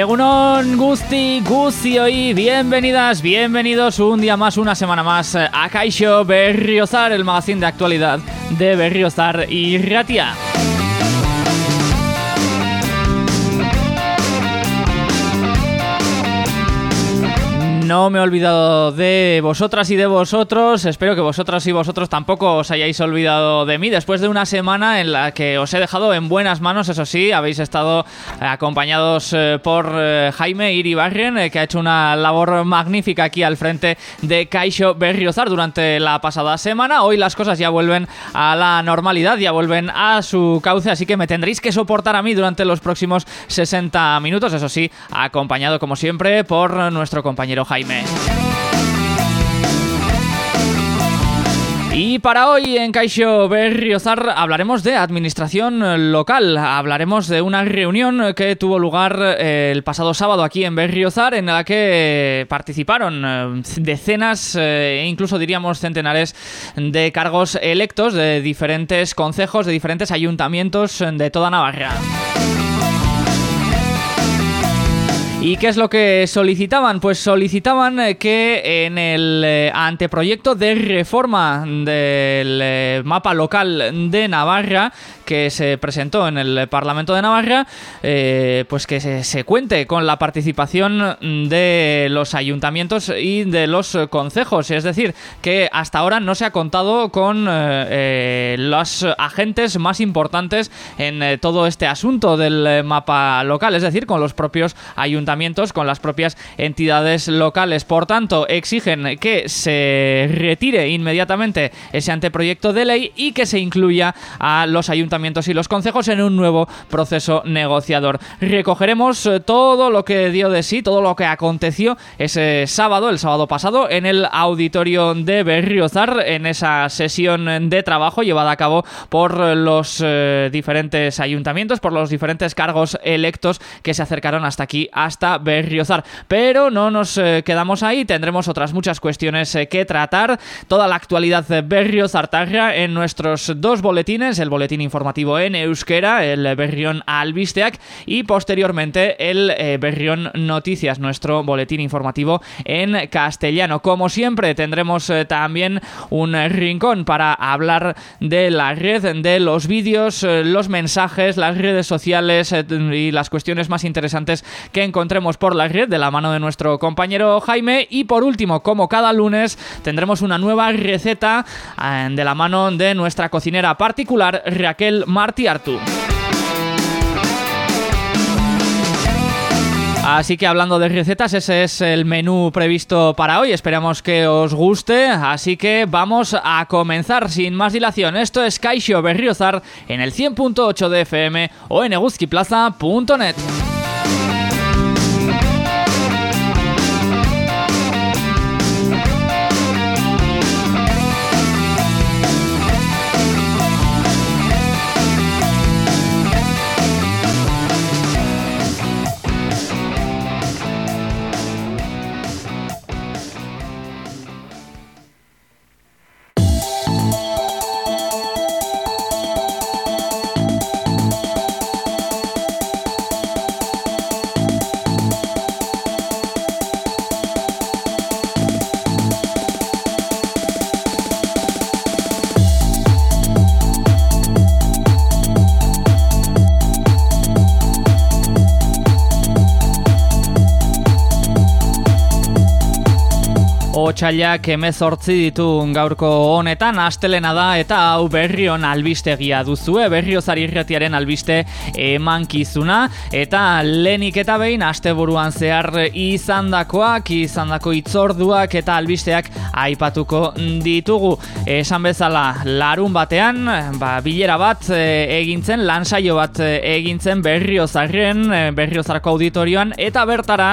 Egunon Gusti Guzioi, bienvenidas, bienvenidos un día más, una semana más a Kaisho Berriozar, el magazine de actualidad de Berriozar y Ratia. No me he olvidado de vosotras y de vosotros. Espero que vosotras y vosotros tampoco os hayáis olvidado de mí. Después de una semana en la que os he dejado en buenas manos, eso sí, habéis estado acompañados eh, por eh, Jaime Iribarren, eh, que ha hecho una labor magnífica aquí al frente de Caixo Berriozar durante la pasada semana. Hoy las cosas ya vuelven a la normalidad, ya vuelven a su cauce, así que me tendréis que soportar a mí durante los próximos 60 minutos, eso sí, acompañado como siempre por nuestro compañero Jaime. Y para hoy en Caixo Berriozar hablaremos de administración local. Hablaremos de una reunión que tuvo lugar eh, el pasado sábado aquí en Berriozar en la que participaron eh, decenas eh, e incluso diríamos centenares de cargos electos de diferentes concejos, de diferentes ayuntamientos de toda Navarra. ¿Y qué es lo que solicitaban? Pues solicitaban eh, que en el eh, anteproyecto de reforma del eh, mapa local de Navarra que se presentó en el Parlamento de Navarra, pues que se, cuente con la participación de los ayuntamientos y de los concejos. Es decir, que hasta ahora no se ha contado con los agentes más importantes en todo este asunto del mapa local, es decir, con los propios ayuntamientos con las propias entidades locales. Por tanto, exigen que se retire inmediatamente ese anteproyecto de ley y que se incluya a los ayuntamientos y los concejos en un nuevo proceso negociador. Recogeremos eh, todo lo que dio de sí, todo lo que aconteció ese sábado, el sábado pasado, en el auditorio de Berriozar, en esa sesión de trabajo llevada a cabo por los eh, diferentes ayuntamientos, por los diferentes cargos electos que se acercaron hasta aquí, hasta Berriozar. Pero no nos eh, quedamos ahí, tendremos otras muchas cuestiones eh, que tratar. Toda la actualidad Berriozartarra en nuestros dos boletines, el boletín informativo en euskera, el Berrión Albisteac y posteriormente el eh, Berrión Noticias, nuestro boletín informativo en castellano. Como siempre, tendremos también un rincón para hablar de la red, de los vídeos, los mensajes, las redes sociales y las cuestiones más interesantes que encontramos encontremos por la red de la mano de nuestro compañero Jaime. Y por último, como cada lunes, tendremos una nueva receta eh, de la mano de nuestra cocinera particular, Raquel Martiartu. Así que hablando de recetas, ese es el menú previsto para hoy. Esperamos que os guste. Así que vamos a comenzar sin más dilación. Esto es Kaixo Berriozar en el 100.8 de FM o en eguzquiplaza.net. otxailak emezortzi ditu gaurko honetan, astelena da eta hau berrion albistegia duzue, berriozari irretiaren albiste emankizuna, eta lenik eta behin asteburuan zehar izandakoak, izandako itzorduak eta albisteak aipatuko ditugu. Esan bezala, larun batean, ba, bilera bat e, egintzen, lansaio bat e, egintzen berriozarren, e, berriozarko auditorioan, eta bertara,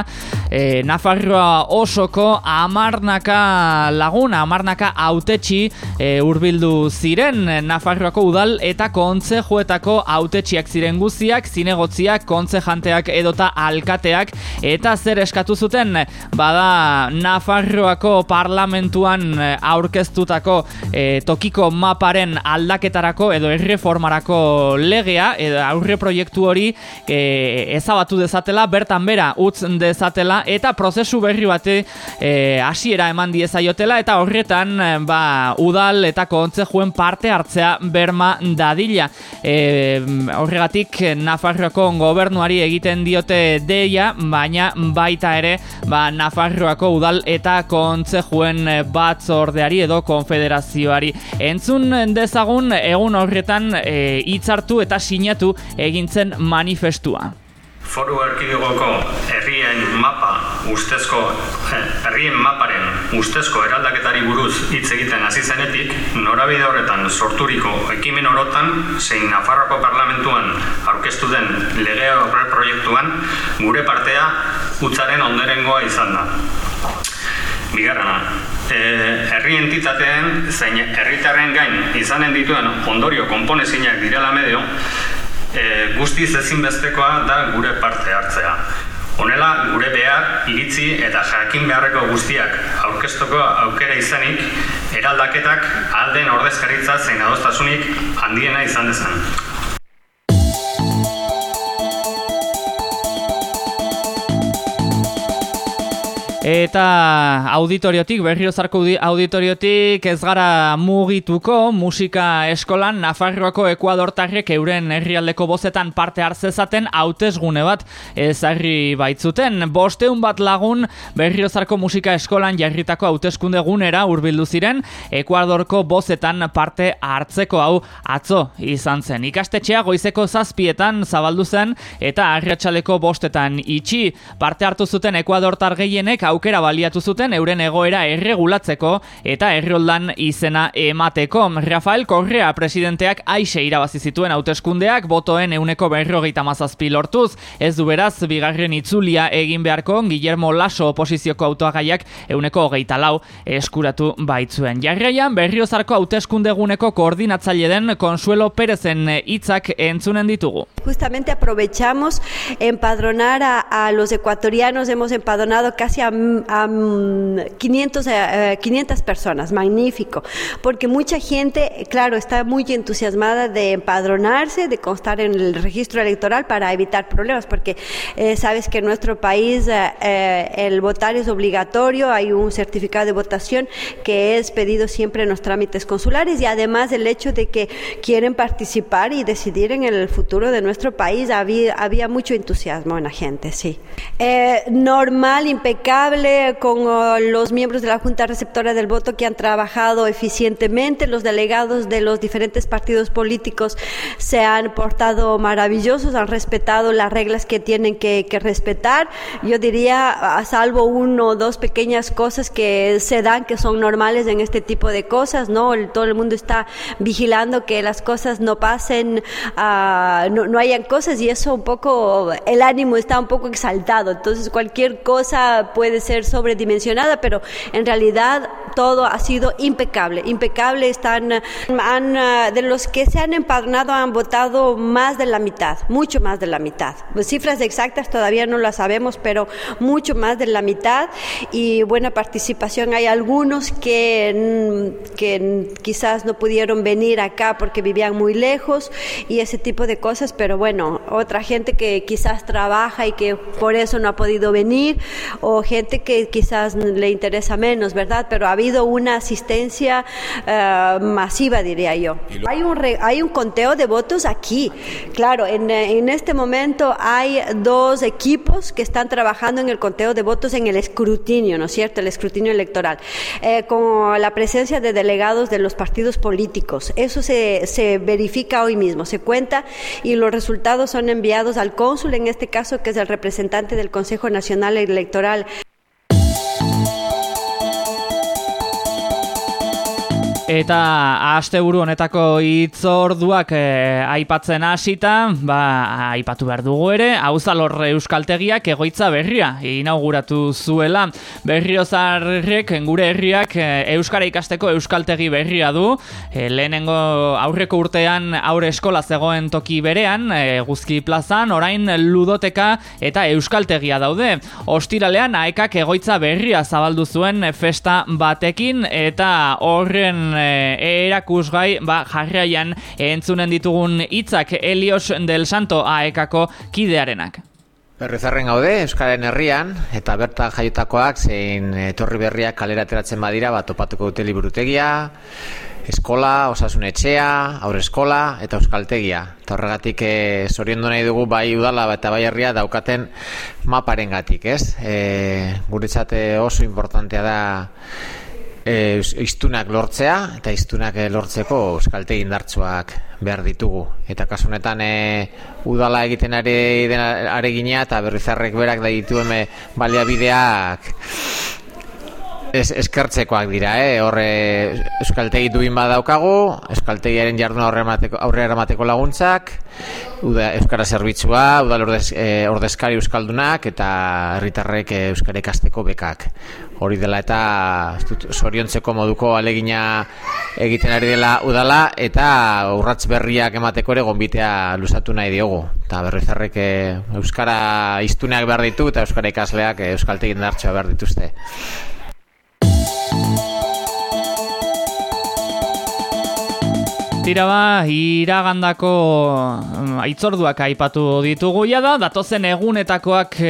e, Nafarroa osoko amarnak amarnaka laguna, amarnaka autetxi e, urbildu ziren Nafarroako udal eta kontze joetako autetxiak ziren guziak, zinegotziak, kontze janteak edota alkateak eta zer eskatu zuten bada Nafarroako parlamentuan aurkeztutako e, tokiko maparen aldaketarako edo erreformarako legea edo aurre proiektu hori e, ezabatu dezatela, bertan bera utz dezatela eta prozesu berri bate e, eman diezaiotela eta horretan e, ba, udal eta kontze juen parte hartzea berma dadila. E, horregatik Nafarroako gobernuari egiten diote deia, baina baita ere ba, Nafarroako udal eta kontze juen batzordeari edo konfederazioari. Entzun dezagun egun horretan hitzartu eta sinatu egintzen manifestua. Foru Erkidegoko herrien mapa ustezko eh, herrien maparen ustezko eraldaketari buruz hitz egiten hasi zenetik, norabide horretan sorturiko ekimen orotan zein Nafarroko parlamentuan aurkeztu den lege horre proiektuan gure partea utzaren onderengoa izan da. Bigarrena, e, herri entitateen zein herritarren gain izanen dituen ondorio konponezinak direla medio, guztiz ezinbestekoa da gure parte hartzea. Honela, gure behar, iritzi eta jakin beharreko guztiak aurkeztoko aukera izanik, eraldaketak alden ordezkaritza zein adostasunik handiena izan dezan. Eta auditoriotik, berriozarko auditoriotik ez gara mugituko musika eskolan Nafarroako Ekuadortarrek euren herrialdeko bozetan parte hartzezaten hautesgune bat ezarri baitzuten. Bosteun bat lagun berriozarko musika eskolan jarritako hauteskunde gunera urbildu ziren Ekuadorko bozetan parte hartzeko hau atzo izan zen. Ikastetxea goizeko zazpietan zabaldu zen eta arratsaleko bostetan itxi parte hartu zuten Ekuadortar gehienek hau aukera baliatu zuten euren egoera erregulatzeko eta erroldan izena emateko. Rafael Correa presidenteak aixe irabazi zituen hauteskundeak botoen euneko berrogeita mazazpi lortuz. Ez du beraz, bigarren itzulia egin beharko Guillermo Laso oposizioko autoagaiak euneko hogeita lau eskuratu baitzuen. Jarraian berriozarko hauteskunde eguneko koordinatzaile den Consuelo Perezen hitzak entzunen ditugu. Justamente aprovechamos empadronar a, a los ecuatorianos, hemos empadronado casi a a 500, 500 personas, magnífico, porque mucha gente, claro, está muy entusiasmada de empadronarse, de constar en el registro electoral para evitar problemas, porque eh, sabes que en nuestro país eh, eh, el votar es obligatorio, hay un certificado de votación que es pedido siempre en los trámites consulares y además el hecho de que quieren participar y decidir en el futuro de nuestro país, había, había mucho entusiasmo en la gente, sí. normal, impecable, con uh, los miembros de la Junta Receptora del Voto que han trabajado eficientemente. Los delegados de los diferentes partidos políticos se han portado maravillosos, han respetado las reglas que tienen que, respetar. Yo diría, a salvo uno o dos pequeñas cosas que se dan, que son normales en este tipo de cosas, ¿no? todo el mundo está vigilando que las cosas no pasen, uh, no, no hayan cosas y eso un poco, el ánimo está un poco exaltado. Entonces, cualquier cosa puede ser sobredimensionada, pero en realidad todo ha sido impecable. Impecable están, han, ah, de los que se han empadronado han votado más de la mitad, mucho más de la mitad. Pues cifras exactas todavía no las sabemos, pero mucho más de la mitad y buena participación. Hay algunos que, que quizás no pudieron venir acá porque vivían muy lejos y ese tipo de cosas, pero bueno, otra gente que quizás trabaja y que por eso no ha podido venir o gente que quizás le interesa menos, ¿verdad? Pero ha habido una asistencia uh, masiva, diría yo. Hay un, hay un conteo de votos aquí. Claro, en, en, este momento hay dos equipos que están trabajando en el conteo de votos en el escrutinio, ¿no es cierto? El escrutinio electoral, eh, con la presencia de delegados de los partidos políticos. Eso se, se verifica hoy mismo, se cuenta y los resultados son enviados al cónsul, en este caso, que es el representante del Consejo Nacional Electoral. Eta asteburu honetako hitzorduak e, aipatzen hasita, ba aipatu behar dugu ere, Auzalor Euskaltegiak egoitza berria inauguratu zuela. Berriozarrek gure herriak e, euskara ikasteko euskaltegi berria du. E, lehenengo aurreko urtean aurre eskola zegoen toki berean, e, Guzki Plazan, orain ludoteka eta euskaltegia daude. Ostiralean aekak egoitza berria zabaldu zuen festa batekin eta horren e, erakusgai ba, jarraian entzunen ditugun hitzak Elios del Santo aekako kidearenak. Berrizarren gaude, Euskaren herrian, eta berta jaiutakoak zein etorri berriak kalera ateratzen badira, bat topatuko dute liburutegia, eskola, osasun etxea, aurre eskola eta euskaltegia. Eta horregatik e, nahi dugu bai udala eta bai herria daukaten maparen gatik, ez? E, guretzate oso importantea da e, iztunak lortzea eta iztunak eh, lortzeko euskaltegi indartsuak behar ditugu. Eta kasu honetan e, udala egiten ari aregina eta berrizarrek berak da ditu eme baliabideak es, eskertzekoak dira, eh? Horre euskaltegi duin badaukagu, euskaltegiaren jarduna aurre eramateko laguntzak, uda, euskara zerbitzua, udal ordez, e, ordezkari euskaldunak eta herritarrek euskarek azteko bekak. Hori dela eta soriontzeko moduko alegina egiten ari dela udala eta urratz berriak emateko ere gonbitea luzatu nahi diogu. Eta berrizarrek euskara iztuneak behar ditu eta euskara ikasleak euskaltegin dartxoa behar dituzte. Tira ba, iragandako mm, aitzorduak aipatu ditugu ja da, datozen egunetakoak e,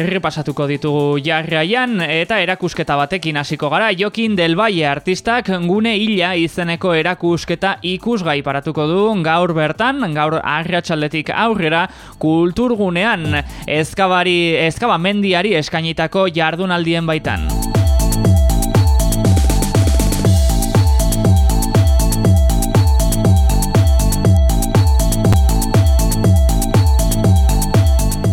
errepasatuko ditugu jarraian eta erakusketa batekin hasiko gara. Jokin del Valle artistak gune hila izeneko erakusketa ikusgai paratuko du gaur bertan, gaur arratsaldetik aurrera kulturgunean ezkabari, ezkabamendiari eskainitako jardunaldien baitan.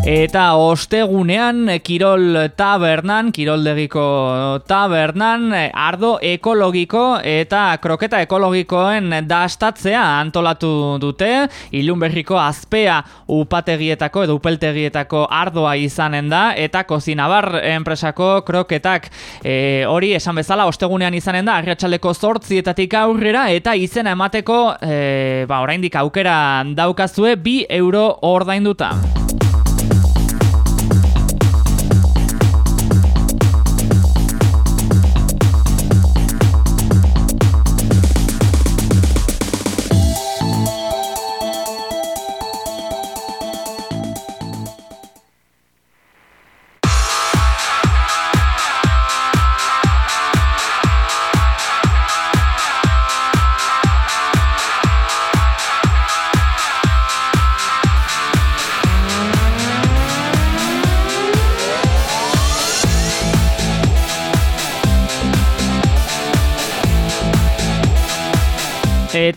Eta ostegunean Kirol Tabernan, Kiroldegiko Tabernan, ardo ekologiko eta kroketa ekologikoen dastatzea antolatu dute. Ilunberriko azpea upategietako edo upeltegietako ardoa izanen da eta kozinabar enpresako kroketak e, hori esan bezala ostegunean izanen da arriatxaleko zortzietatik aurrera eta izena emateko e, ba, oraindik aukera daukazue bi euro ordainduta.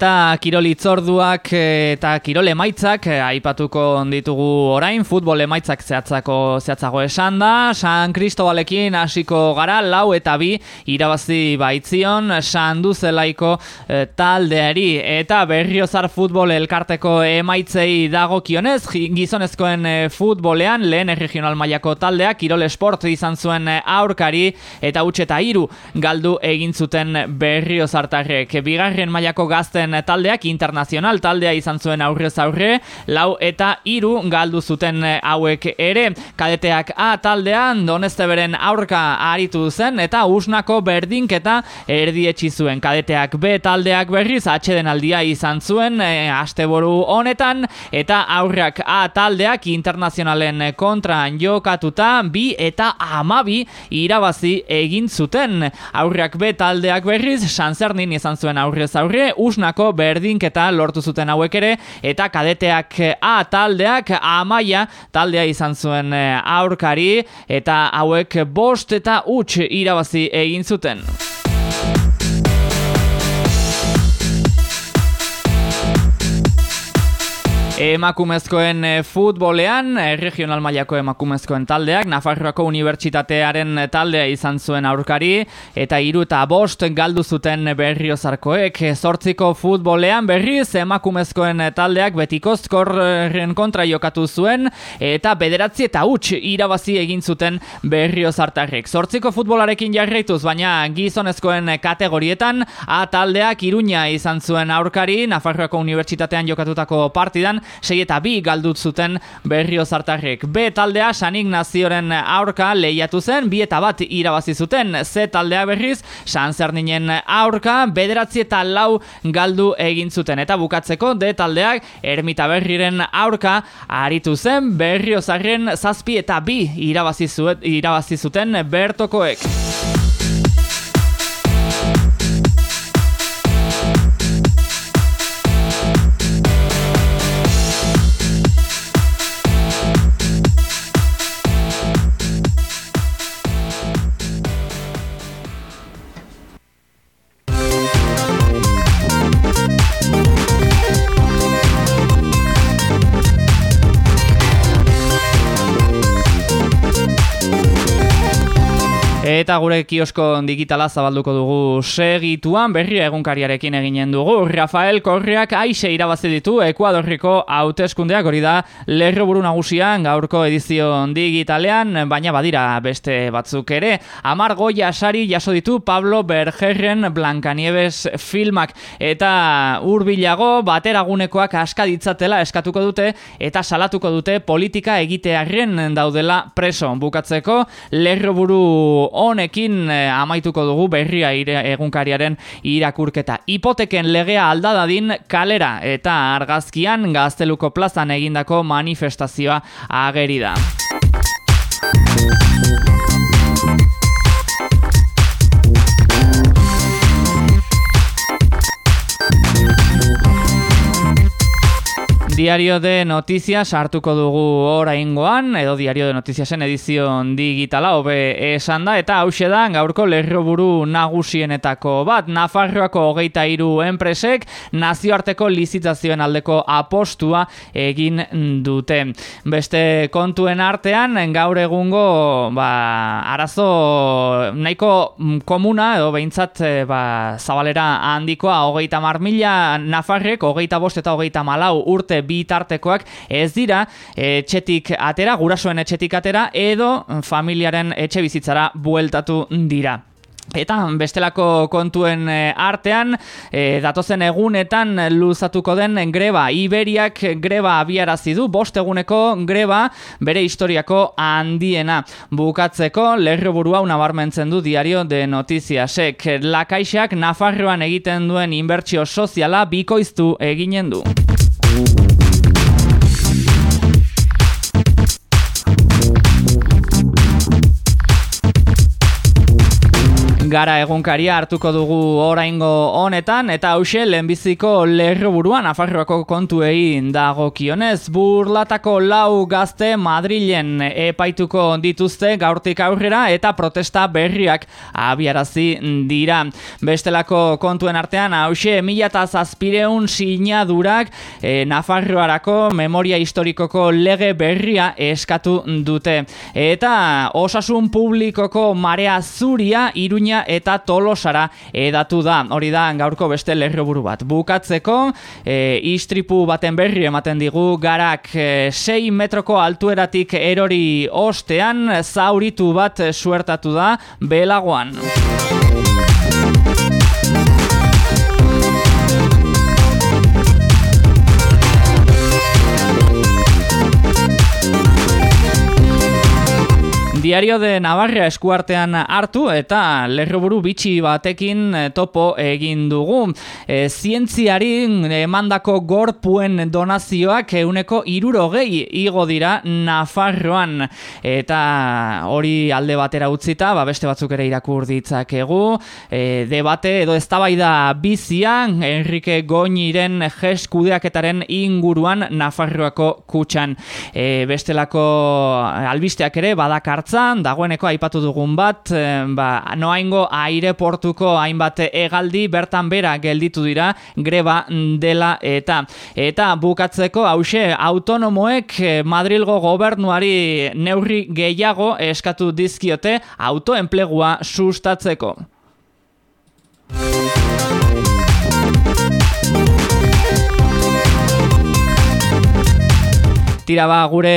Eta kirol itzorduak eh, eta kirol emaitzak eh, aipatuko ditugu orain, futbol emaitzak zehatzako zehatzago esan da, San Cristobalekin hasiko gara, lau eta bi irabazi baitzion, San Duzelaiko e, taldeari, eta berriozar futbol elkarteko emaitzei dago kionez, gizonezkoen futbolean, lehen regional mailako taldea, kirol esport izan zuen aurkari, eta utxeta iru galdu egin zuten berriozartarrek. Bigarren mailako gaz gazten taldeak internazional taldea izan zuen aurrez aurre, lau eta hiru galdu zuten hauek ere. Kadeteak A taldean Donesteberen aurka aritu zen eta usnako berdinketa erdietsi zuen. Kadeteak B taldeak berriz atxeden aldia izan zuen e, asteboru honetan eta aurrak A taldeak internazionalen kontra jokatuta bi eta amabi irabazi egin zuten. Aurrak B taldeak berriz Sanzernin izan zuen aurrez aurre, usnako Osnako berdinketa lortu zuten hauek ere eta kadeteak A taldeak amaia taldea izan zuen eh, aurkari eta hauek bost eta huts irabazi egin zuten. Emakumezkoen eh, futbolean, eh, regional mailako emakumezkoen taldeak, Nafarroako Unibertsitatearen taldea izan zuen aurkari, eta hiru eta bost galdu zuten berriozarkoek. Zortziko futbolean berriz emakumezkoen taldeak betikozkorren kontra jokatu zuen, eta bederatzi eta huts irabazi egin zuten berriozartarrek. Zortziko futbolarekin jarraituz, baina gizonezkoen kategorietan, a taldeak iruña izan zuen aurkari, Nafarroako Unibertsitatean jokatutako partidan, sei eta bi galdut zuten berrio zartarrek. B taldea San Ignazioren aurka lehiatu zen, bi eta bat irabazi zuten. Z taldea berriz, San Zerninen aurka, bederatzi eta lau galdu egin zuten. Eta bukatzeko, D taldeak ermita berriren aurka, aritu zen berrio zarren zazpi eta bi irabazi, irabazi zuten bertokoek. Eta gure kiosko digitala zabalduko dugu segituan berria egunkariarekin eginen dugu. Rafael Korriak aise irabazi ditu Ekuadorriko hauteskundeak hori da lerro buru nagusian gaurko edizio digitalean, baina badira beste batzuk ere. Amar goia sari jaso ditu Pablo Bergerren Blancanieves filmak eta urbilago bateragunekoak aska ditzatela eskatuko dute eta salatuko dute politika egitearren daudela preso. Bukatzeko lerro buru honekin eh, amaituko dugu berria egunkariaren irakurketa. Hipoteken legea aldadadin kalera eta argazkian gazteluko plazan egindako manifestazioa ageri da. Diario de Noticias hartuko dugu oraingoan edo Diario de Noticiasen edizion digitala hobe esan da eta hause da gaurko lerroburu nagusienetako bat Nafarroako hogeita hiru enpresek nazioarteko lizitazioen aldeko apostua egin dute. Beste kontuen artean gaur egungo ba, arazo nahiko komuna edo behintzat eh, ba, zabalera handikoa hogeita mar mila Nafarrek hogeita bost eta hogeita malau urte bitartekoak ez dira etxetik atera, gurasoen etxetik atera edo familiaren etxe bizitzara bueltatu dira. Eta bestelako kontuen eh, artean, e, datozen egunetan luzatuko den greba, Iberiak greba abiarazi du, bost eguneko greba bere historiako handiena. Bukatzeko, lerro burua unabarmentzen du diario de notiziasek. Lakaixak Nafarroan egiten duen inbertsio soziala bikoiztu eginen du. Gara egunkaria hartuko dugu oraingo honetan eta hause lehenbiziko lerroburuan afarroako kontuei dagokionez burlatako lau gazte Madrilen epaituko dituzte gaurtik aurrera eta protesta berriak abiarazi dira. Bestelako kontuen artean hause mila eta zazpireun sinadurak e, Nafarroarako memoria historikoko lege berria eskatu dute. Eta osasun publikoko marea zuria iruña eta tolosara edatu da. Hori da gaurko beste lerroburu bat. Bukatzeko, e, istripu baten berri ematen digu, garak e, 6 metroko altueratik erori ostean, zauritu bat suertatu da, belagoan. Diario de Navarra eskuartean hartu eta lerroburu bitxi batekin eh, topo egin dugu. E, zientziari emandako gorpuen donazioak euneko irurogei igo dira Nafarroan. Eta hori alde batera utzita, ba beste batzuk ere irakur ditzakegu. E, debate edo eztabaida bizian Enrique Goñiren jeskudeaketaren inguruan Nafarroako kutxan. E, bestelako albisteak ere badakartza da, dagoeneko aipatu dugun bat, e, ba, noaingo aireportuko hainbat egaldi bertan bera gelditu dira greba dela eta eta bukatzeko hause autonomoek Madrilgo gobernuari neurri gehiago eskatu dizkiote autoenplegua sustatzeko. Tira ba, gure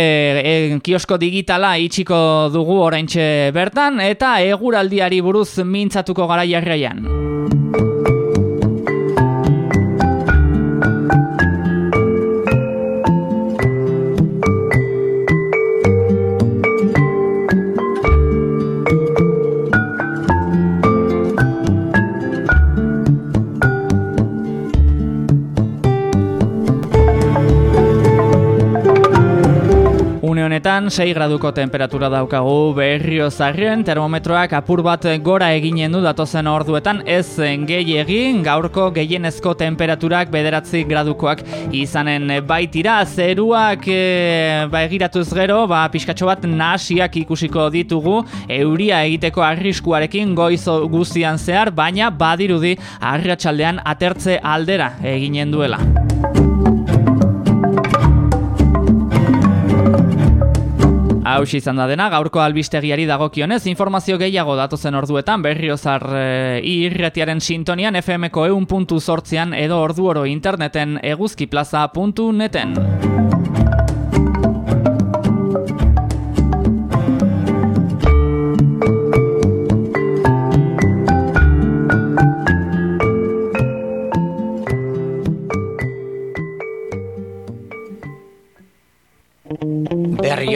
e, kiosko digitala itxiko dugu oraintxe bertan eta eguraldiari buruz mintzatuko gara jarraian. Honetan 6 graduko temperatura daukagu berrio zarrien termometroak apur bat gora eginen du datozen orduetan ez gehi egin gaurko gehienezko temperaturak bederatzi gradukoak izanen baitira. Zeruak e, ba egiratuz gero ba pixkatxo bat nasiak ikusiko ditugu. Euria egiteko arriskuarekin goiz guztian zehar baina badirudi arratsaldean atertze aldera eginen duela. Hau izan da dena, gaurko albistegiari dagokionez, informazio gehiago datozen orduetan, berriozar e, irretiaren sintonian, FMko eun puntu sortzian edo orduoro interneten eguzkiplaza.neten.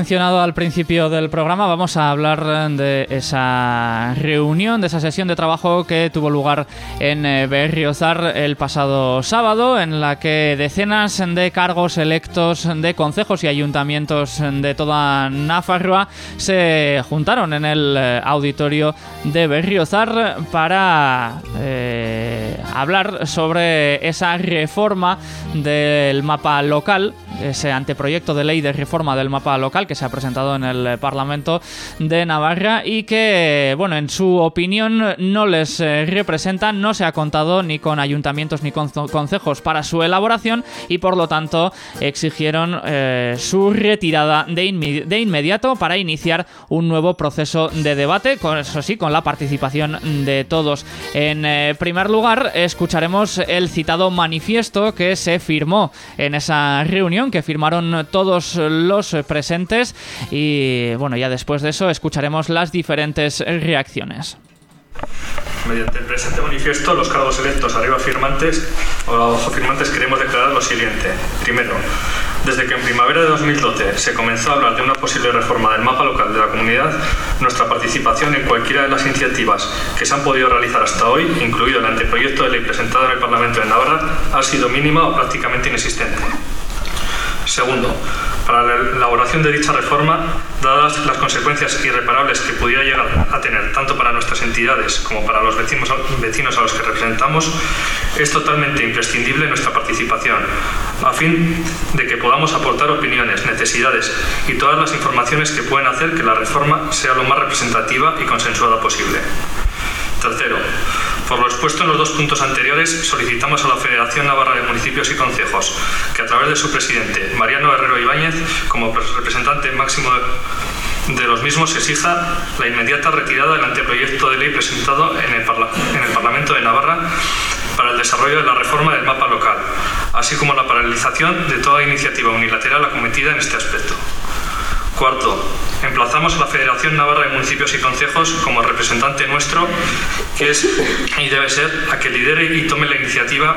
Mencionado al principio del programa, vamos a hablar de esa reunión, de esa sesión de trabajo que tuvo lugar en eh, Berriozar el pasado sábado, en la que decenas de cargos electos de concejos y ayuntamientos de toda Nafarroa se juntaron en el eh, auditorio de Berriozar para eh, hablar sobre esa reforma del mapa local ese anteproyecto de ley de reforma del mapa local que se ha presentado en el Parlamento de Navarra y que, bueno, en su opinión no les eh, representa, no se ha contado ni con ayuntamientos ni con concejos para su elaboración y por lo tanto exigieron eh, su retirada de, inmediato para iniciar un nuevo proceso de debate, con eso sí, con la participación de todos. En eh, primer lugar, escucharemos el citado manifiesto que se firmó en esa reunión que firmaron todos los presentes y bueno, ya después de eso escucharemos las diferentes reacciones. Mediante el presente manifiesto, los cargos electos arriba firmantes o abajo firmantes queremos declarar lo siguiente. Primero, desde que en primavera de 2012 se comenzó a hablar de una posible reforma del mapa local de la comunidad, nuestra participación en cualquiera de las iniciativas que se han podido realizar hasta hoy, incluido el anteproyecto de ley presentado en el Parlamento de Navarra, ha sido mínima o prácticamente inexistente. Segundo, para la elaboración de dicha reforma, dadas las consecuencias irreparables que pudiera llegar a tener tanto para nuestras entidades como para los vecinos, a los que representamos, es totalmente imprescindible nuestra participación, a fin de que podamos aportar opiniones, necesidades y todas las informaciones que pueden hacer que la reforma sea lo más representativa y consensuada posible. Tercero, por lo expuesto en los dos puntos anteriores, solicitamos a la Federación Navarra de Municipios y Concejos que a través de su presidente, Mariano Herrero Ibáñez, como representante máximo de los mismos exija la inmediata retirada del anteproyecto de ley presentado en el, en el, Parlamento de Navarra para el desarrollo de la reforma del mapa local, así como la paralización de toda iniciativa unilateral acometida en este aspecto. Cuarto, emplazamos a la Federación Navarra de Municipios y Concejos como representante nuestro, que es y debe ser a que lidere y tome la iniciativa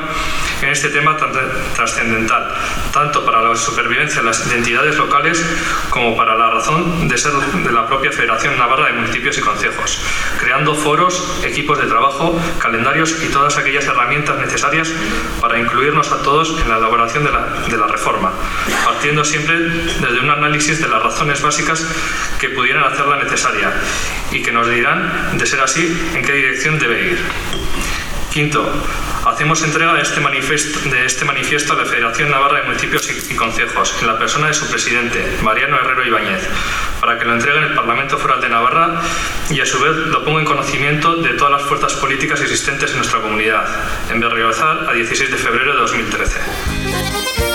en este tema tan trascendental, tanto para la supervivencia de las identidades locales como para la razón de ser de la propia Federación Navarra de Municipios y Concejos, creando foros, equipos de trabajo, calendarios y todas aquellas herramientas necesarias para incluirnos a todos en la elaboración de la, de la reforma, partiendo siempre desde un análisis de las razones básicas que pudieran hacerla necesaria y que nos dirán, de ser así, en qué dirección debe ir. Quinto, hacemos entrega de este, manifiesto, de este manifiesto a la Federación Navarra de Municipios y, Concejos, en la persona de su presidente, Mariano Herrero Ibáñez, para que lo entregue en el Parlamento Foral de Navarra y a su vez lo ponga en conocimiento de todas las fuerzas políticas existentes en nuestra comunidad, en Berriozar a 16 de febrero de 2013.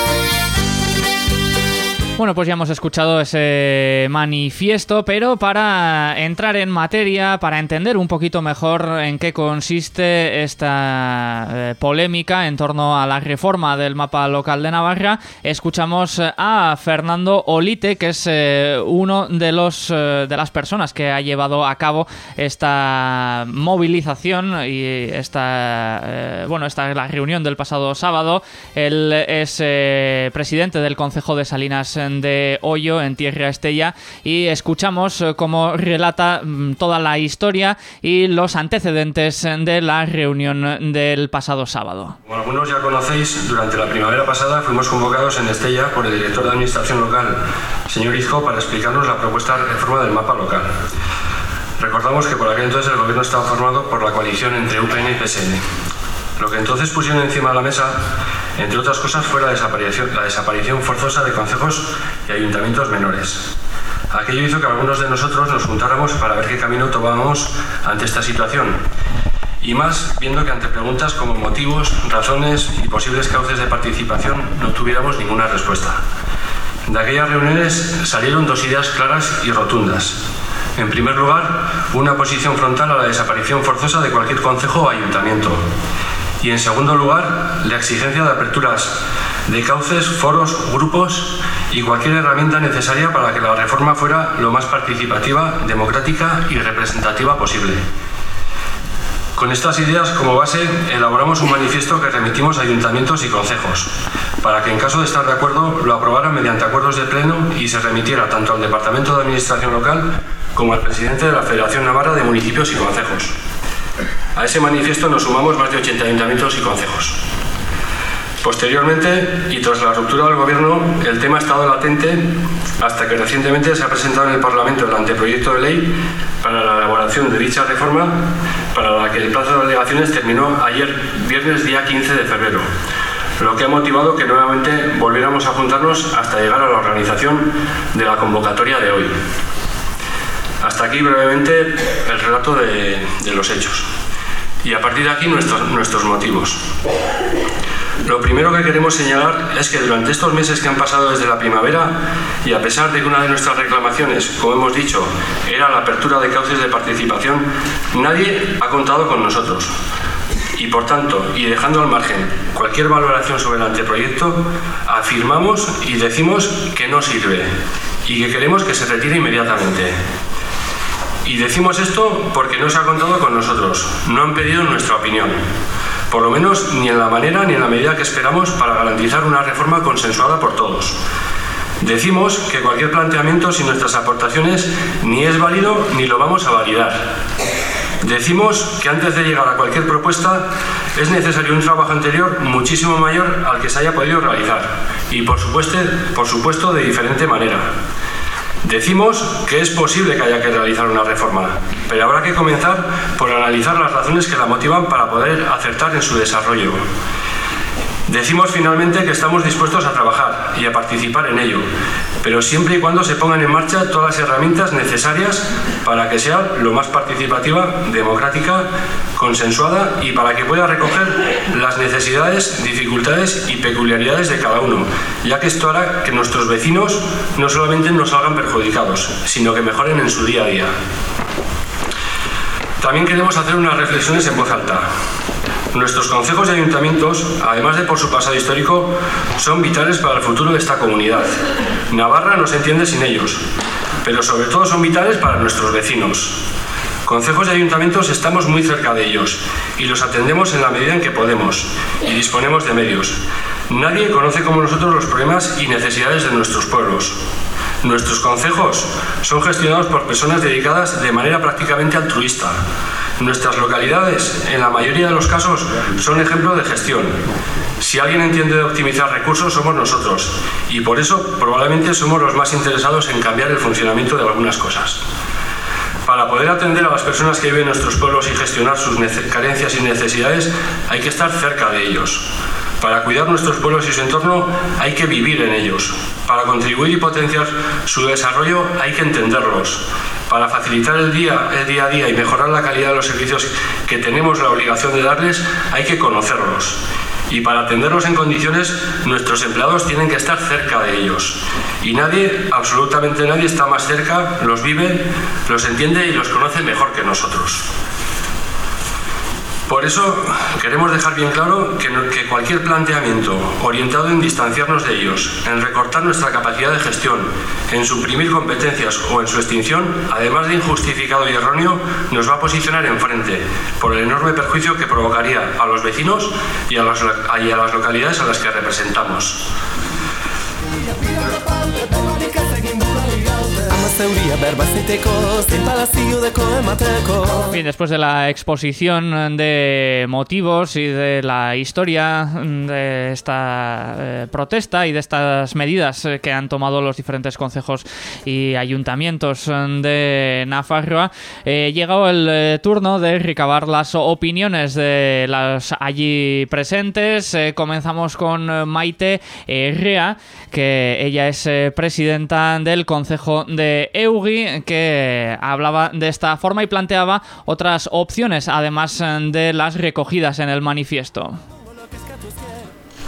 Bueno, pues ya hemos escuchado ese manifiesto, pero para entrar en materia, para entender un poquito mejor en qué consiste esta eh, polémica en torno a la reforma del mapa local de Navarra, escuchamos a Fernando Olite, que es eh, uno de los eh, de las personas que ha llevado a cabo esta movilización y esta bueno, esta la reunión del pasado sábado. Él es presidente del Consejo de Salinas de Hoyo en Tierra Estella y escuchamos eh, cómo relata mm, toda la historia y los antecedentes de la reunión del pasado sábado. Como algunos ya conocéis, durante la primavera pasada fuimos convocados en Estella por el director de Administración Local, señor Izco, para explicarnos la propuesta de reforma del mapa local. Recordamos que por aquel entonces el gobierno estaba formado por la coalición entre UPN y PSN. Lo que entonces pusieron encima de la mesa, entre otras cosas, fue la desaparición, forzosa de concejos y ayuntamientos menores. Aquello hizo que algunos de nosotros nos juntáramos para ver qué camino tomábamos ante esta situación. Y más viendo que ante preguntas como motivos, razones y posibles cauces de participación no tuviéramos ninguna respuesta. De aquellas reuniones salieron dos ideas claras y rotundas. En primer lugar, una posición frontal a la desaparición forzosa de cualquier concejo o ayuntamiento. Y en segundo lugar, la exigencia de aperturas de cauces, foros, grupos y cualquier herramienta necesaria para que la reforma fuera lo más participativa, democrática y representativa posible. Con estas ideas como base, elaboramos un manifiesto que remitimos a ayuntamientos y concejos, para que en caso de estar de acuerdo lo aprobara mediante acuerdos de pleno y se remitiera tanto al Departamento de Administración Local como al presidente de la Federación Navarra de Municipios y Concejos. A ese manifiesto nos sumamos más de 80 ayuntamientos y concejos. Posteriormente, y tras la ruptura del Gobierno, el tema ha estado latente hasta que recientemente se ha presentado en el Parlamento el anteproyecto de ley para la elaboración de dicha reforma, para la que el plazo de alegaciones terminó ayer, viernes día 15 de febrero, lo que ha motivado que nuevamente volviéramos a juntarnos hasta llegar a la organización de la convocatoria de hoy. Hasta aquí brevemente el relato de, de los hechos. Y a partir de aquí nuestros, nuestros motivos. Lo primero que queremos señalar es que durante estos meses que han pasado desde la primavera, y a pesar de que una de nuestras reclamaciones, como hemos dicho, era la apertura de cauces de participación, nadie ha contado con nosotros. Y por tanto, y dejando al margen cualquier valoración sobre el anteproyecto, afirmamos y decimos que no sirve y que queremos que se retire inmediatamente. Y decimos esto porque no se ha contado con nosotros, no han pedido nuestra opinión por lo menos ni en la manera ni en la medida que esperamos para garantizar una reforma consensuada por todos. Decimos que cualquier planteamiento sin nuestras aportaciones ni es válido ni lo vamos a validar. Decimos que antes de llegar a cualquier propuesta es necesario un trabajo anterior muchísimo mayor al que se haya podido realizar y por supuesto, por supuesto de diferente manera. Decimos que es posible que haya que realizar una reforma, pero habrá que comenzar por analizar las razones que la motivan para poder acertar en su desarrollo. Decimos finalmente que estamos dispuestos a trabajar y a participar en ello, pero siempre y cuando se pongan en marcha todas las herramientas necesarias para que sea lo más participativa, democrática, consensuada y para que pueda recoger las necesidades, dificultades y peculiaridades de cada uno, ya que esto hará que nuestros vecinos no solamente no salgan perjudicados, sino que mejoren en su día a día. También queremos hacer unas reflexiones en voz alta. Nuestros consejos y ayuntamientos, además de por su pasado histórico, son vitales para el futuro de esta comunidad. Navarra no se entiende sin ellos, pero sobre todo son vitales para nuestros vecinos. Consejos y ayuntamientos estamos muy cerca de ellos y los atendemos en la medida en que podemos y disponemos de medios. Nadie conoce como nosotros los problemas y necesidades de nuestros pueblos. Nuestros consejos son gestionados por personas dedicadas de manera prácticamente altruista. Nuestras localidades, en la mayoría de los casos, son ejemplo de gestión. Si alguien entiende de optimizar recursos, somos nosotros. Y por eso probablemente somos los más interesados en cambiar el funcionamiento de algunas cosas. Para poder atender a las personas que viven en nuestros pueblos y gestionar sus carencias y necesidades, hay que estar cerca de ellos. Para cuidar nuestros pueblos y su entorno hay que vivir en ellos. Para contribuir y potenciar su desarrollo hay que entenderlos. Para facilitar el día, el día a día y mejorar la calidad de los servicios que tenemos la obligación de darles, hay que conocerlos. Y para atenderlos en condiciones, nuestros empleados tienen que estar cerca de ellos. Y nadie, absolutamente nadie, está más cerca, los vive, los entiende y los conoce mejor que nosotros. Por eso queremos dejar bien claro que, cualquier planteamiento orientado en distanciarnos de ellos, en recortar nuestra capacidad de gestión, en suprimir competencias o en su extinción, además de injustificado y erróneo, nos va a posicionar enfrente por el enorme perjuicio que provocaría a los vecinos y a las localidades a las que representamos. Bien, después de la exposición de motivos y de la historia de esta eh, protesta y de estas medidas que han tomado los diferentes consejos y ayuntamientos de Nafarroa, eh, llegado el eh, turno de recabar las opiniones de las allí presentes. Eh, comenzamos con Maite Rea, que ella es eh, presidenta del Consejo de EUGI, que hablaba de esta forma y planteaba otras opciones, además eh, de las recogidas en el manifiesto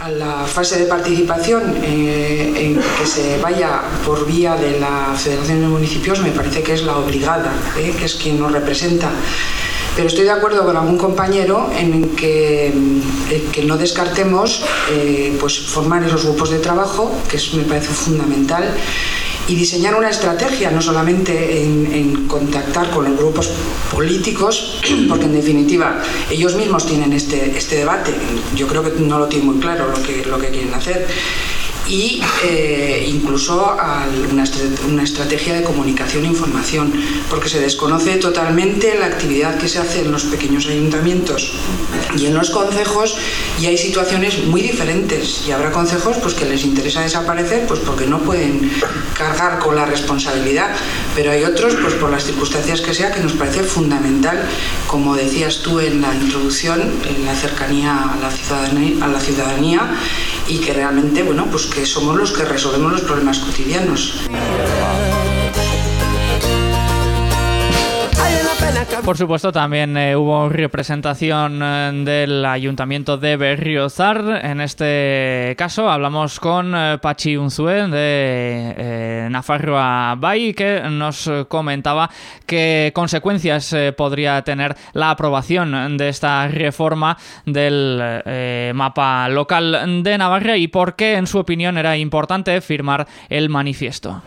a la fase de participación eh, en que se vaya por vía de la Federación de Municipios me parece que es la obligada, eh, que es quien nos representa. Pero estoy de acuerdo con algún compañero en que, en que no descartemos eh, pues formar esos grupos de trabajo, que eso me parece fundamental, y diseñar una estrategia, no solamente en, contactar con los grupos políticos, porque en definitiva ellos mismos tienen este, este debate, yo creo que no lo tienen muy claro lo que, lo que quieren hacer, y eh, incluso una, una, estrategia de comunicación e información, porque se desconoce totalmente la actividad que se hace en los pequeños ayuntamientos. Y en los concejos y hay situaciones muy diferentes. Y habrá concejos pues que les interesa desaparecer pues porque no pueden cargar con la responsabilidad, pero hay otros pues por las circunstancias que sea que nos parece fundamental, como decías tú en la introducción, en la cercanía a la ciudadanía, a la ciudadanía y que realmente bueno pues que somos los que resolvemos los problemas cotidianos. Por supuesto, también eh, hubo representación eh, del Ayuntamiento de Berriozar. En este caso, hablamos con eh, Pachi Unzue de Nafarroa Bay, que nos comentaba qué consecuencias podría tener la aprobación de esta reforma del mapa local de Navarra y por qué, en su opinión, era importante firmar el manifiesto.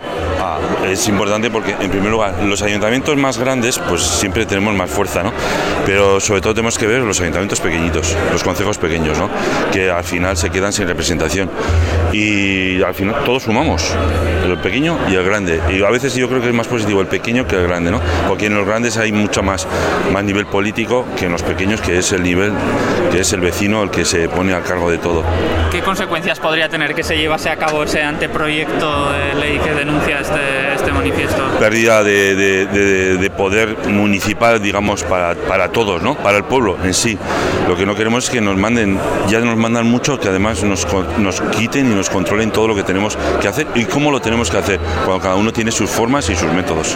Ah, es importante porque, en primer lugar, los ayuntamientos más grandes, pues siempre tenemos más fuerza, ¿no? Pero sobre todo tenemos que ver los ayuntamientos pequeñitos, los consejos pequeños, ¿no? Que al final se quedan sin representación. Y al final todos sumamos, el pequeño y el grande. Y a veces yo creo que es más positivo el pequeño que el grande, ¿no? Porque en los grandes hay mucho más, más nivel político que en los pequeños, que es el nivel, que es el vecino el que se pone a cargo de todo. ¿Qué consecuencias podría tener que se llevase a cabo ese anteproyecto de ley que denuncia este, este manifiesto? Pérdida de, poder municipal, digamos, para, para, todos, ¿no? Para el pueblo en sí. Lo que no queremos es que nos manden, ya nos mandan mucho, que además nos, nos quiten y nos controlen todo lo que tenemos que hacer y cómo lo tenemos que hacer, cuando cada uno tiene sus formas y sus métodos.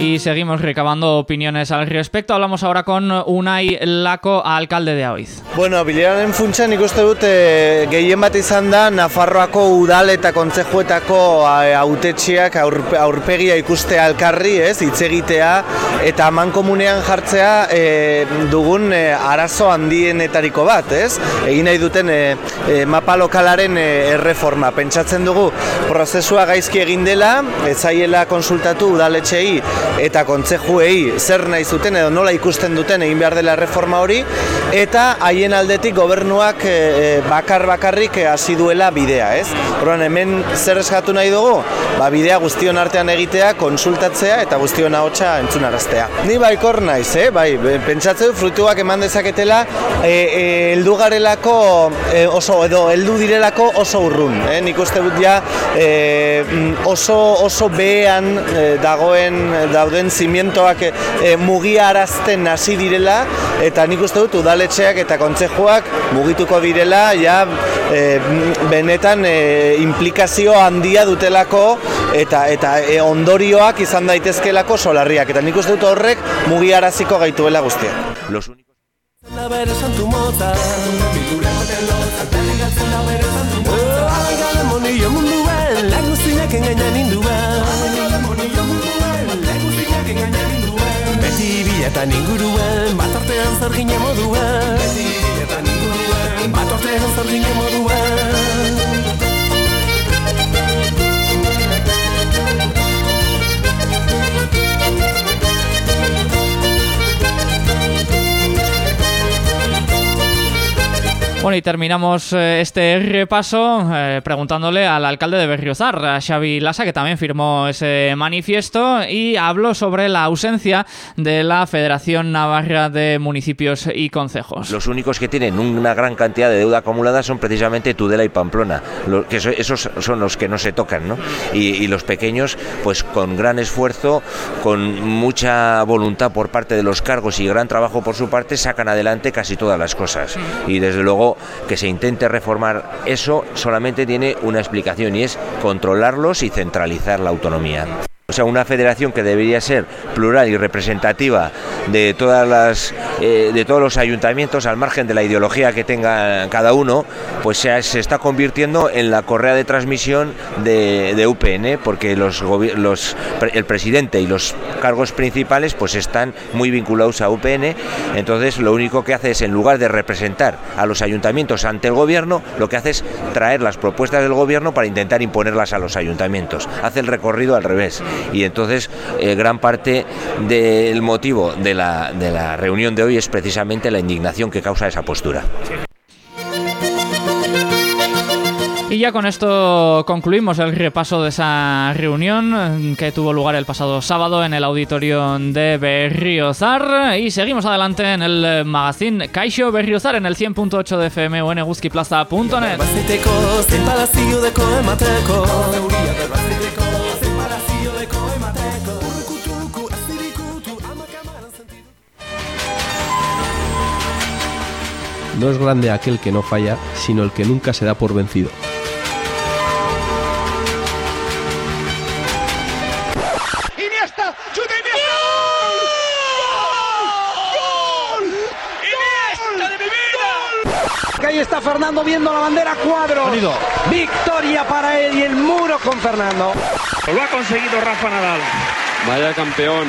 Y seguimos recabando opiniones al respecto. Hablamos ahora con Unai Laco, alcalde de Aoiz. Bueno, bileraren funtsan ikuste dut e, gehien bat izan da Nafarroako udal eta kontzejuetako hautetxiak aurpegia ikuste alkarri, ez, hitz egitea eta aman komunean jartzea e, dugun e, arazo handienetariko bat, ez? Egin nahi duten e, e, mapa lokalaren e, erreforma. Pentsatzen dugu prozesua gaizki egin dela, ezaiela konsultatu udaletxei eta kontzejuei zer nahi zuten edo nola ikusten duten egin behar dela reforma hori eta haien aldetik gobernuak e, bakar bakarrik hasi duela bidea, ez? Orduan hemen zer eskatu nahi dugu? Ba, bidea guztion artean egitea, konsultatzea eta guztion ahotsa entzunaraztea. Ni baikor naiz, eh? Bai, pentsatzen du fruituak eman dezaketela e, e, heldu garelako e, oso edo heldu direlako oso urrun, eh? Nik uste dut ja e, oso oso behean e, dagoen dauden zimientoak e, mugiarazten hasi direla eta nik uste dut udaletxeak eta kontzejuak mugituko direla ja e, benetan e, implikazio handia dutelako eta eta e, ondorioak izan daitezkelako solarriak. Eta nik uste dut horrek mugiaraziko gaituela guztiak. Los únicos eta inguruen bat artean zer gine moduen Bueno, y terminamos eh, este repaso eh, preguntándole al alcalde de Berriozar, a Xavi Lasa, que también firmó ese manifiesto y habló sobre la ausencia de la Federación Navarra de Municipios y Concejos. Los únicos que tienen una gran cantidad de deuda acumulada son precisamente Tudela y Pamplona, que esos son los que no se tocan, ¿no? Y, los pequeños, pues con gran esfuerzo, con mucha voluntad por parte de los cargos y gran trabajo por su parte, sacan adelante casi todas las cosas. Y desde luego que se intente reformar eso solamente tiene una explicación y es controlarlos y centralizar la autonomía. O sea, una federación que debería ser plural y representativa de todas las eh, de todos los ayuntamientos al margen de la ideología que tenga cada uno, pues se, está convirtiendo en la correa de transmisión de, UPN, porque el presidente y los cargos principales pues están muy vinculados a UPN, entonces lo único que hace es en lugar de representar a los ayuntamientos ante el gobierno, lo que hace es traer las propuestas del gobierno para intentar imponerlas a los ayuntamientos. Hace el recorrido al revés y entonces eh, gran parte del motivo de la, de la reunión de hoy es precisamente la indignación que causa esa postura. Y ya con esto concluimos el repaso de esa reunión que tuvo lugar el pasado sábado en el auditorio de Berriozar y seguimos adelante en el magazine Caixo Berriozar en el 100.8 de FM o en eguzkiplaza.net. No es grande aquel que no falla, sino el que nunca se da por vencido. ¡Iniesta! ¡Chuta Iniesta! ¡Gol! ¡Gol! ¡Iniesta de mi vida! Que ahí está Fernando viendo la bandera cuadro. Victoria para él y el muro con Fernando. Lo ha conseguido Rafa Nadal. Vaya campeón.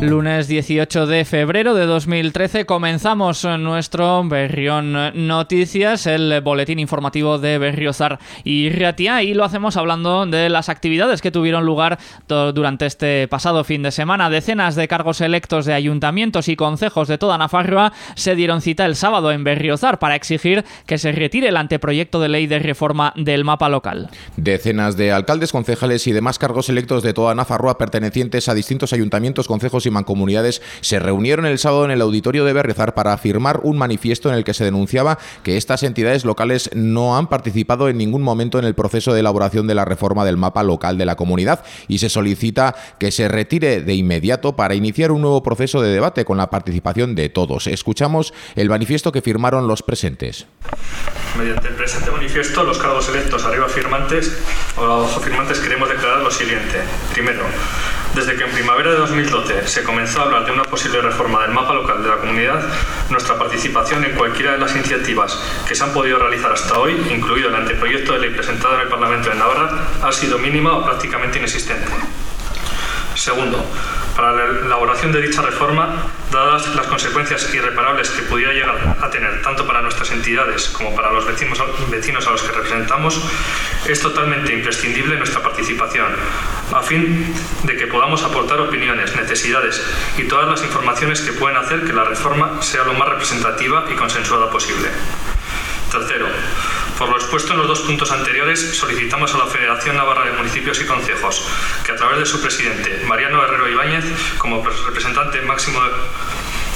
Lunes 18 de febrero de 2013 comenzamos nuestro Berrión Noticias, el boletín informativo de Berriozar y Ratia y lo hacemos hablando de las actividades que tuvieron lugar durante este pasado fin de semana. Decenas de cargos electos de ayuntamientos y concejos de toda Nafarroa se dieron cita el sábado en Berriozar para exigir que se retire el anteproyecto de ley de reforma del mapa local. Decenas de alcaldes, concejales y demás cargos electos de toda Nafarroa pertenecientes a distintos ayuntamientos, concejos y mancomunidades se reunieron el sábado en el auditorio de Berrizar para firmar un manifiesto en el que se denunciaba que estas entidades locales no han participado en ningún momento en el proceso de elaboración de la reforma del mapa local de la comunidad y se solicita que se retire de inmediato para iniciar un nuevo proceso de debate con la participación de todos. Escuchamos el manifiesto que firmaron los presentes. Mediante el presente manifiesto, los cargos electos arriba firmantes o abajo firmantes queremos declarar lo siguiente. Primero, desde que en primavera de 2012 se comenzó a hablar de una posible reforma del mapa local de la comunidad, nuestra participación en cualquiera de las iniciativas que se han podido realizar hasta hoy, incluido el anteproyecto de ley presentado en el Parlamento de Navarra, ha sido mínima o prácticamente inexistente. Segundo, para la elaboración de dicha reforma, dadas las consecuencias irreparables que pudiera llegar a tener tanto para nuestras entidades como para los vecinos, a los que representamos, es totalmente imprescindible nuestra participación, a fin de que podamos aportar opiniones, necesidades y todas las informaciones que pueden hacer que la reforma sea lo más representativa y consensuada posible. Tercero, por lo expuesto en los dos puntos anteriores, solicitamos a la Federación Navarra de Municipios y Concejos que a través de su presidente, Mariano Herrero Ibáñez, como representante máximo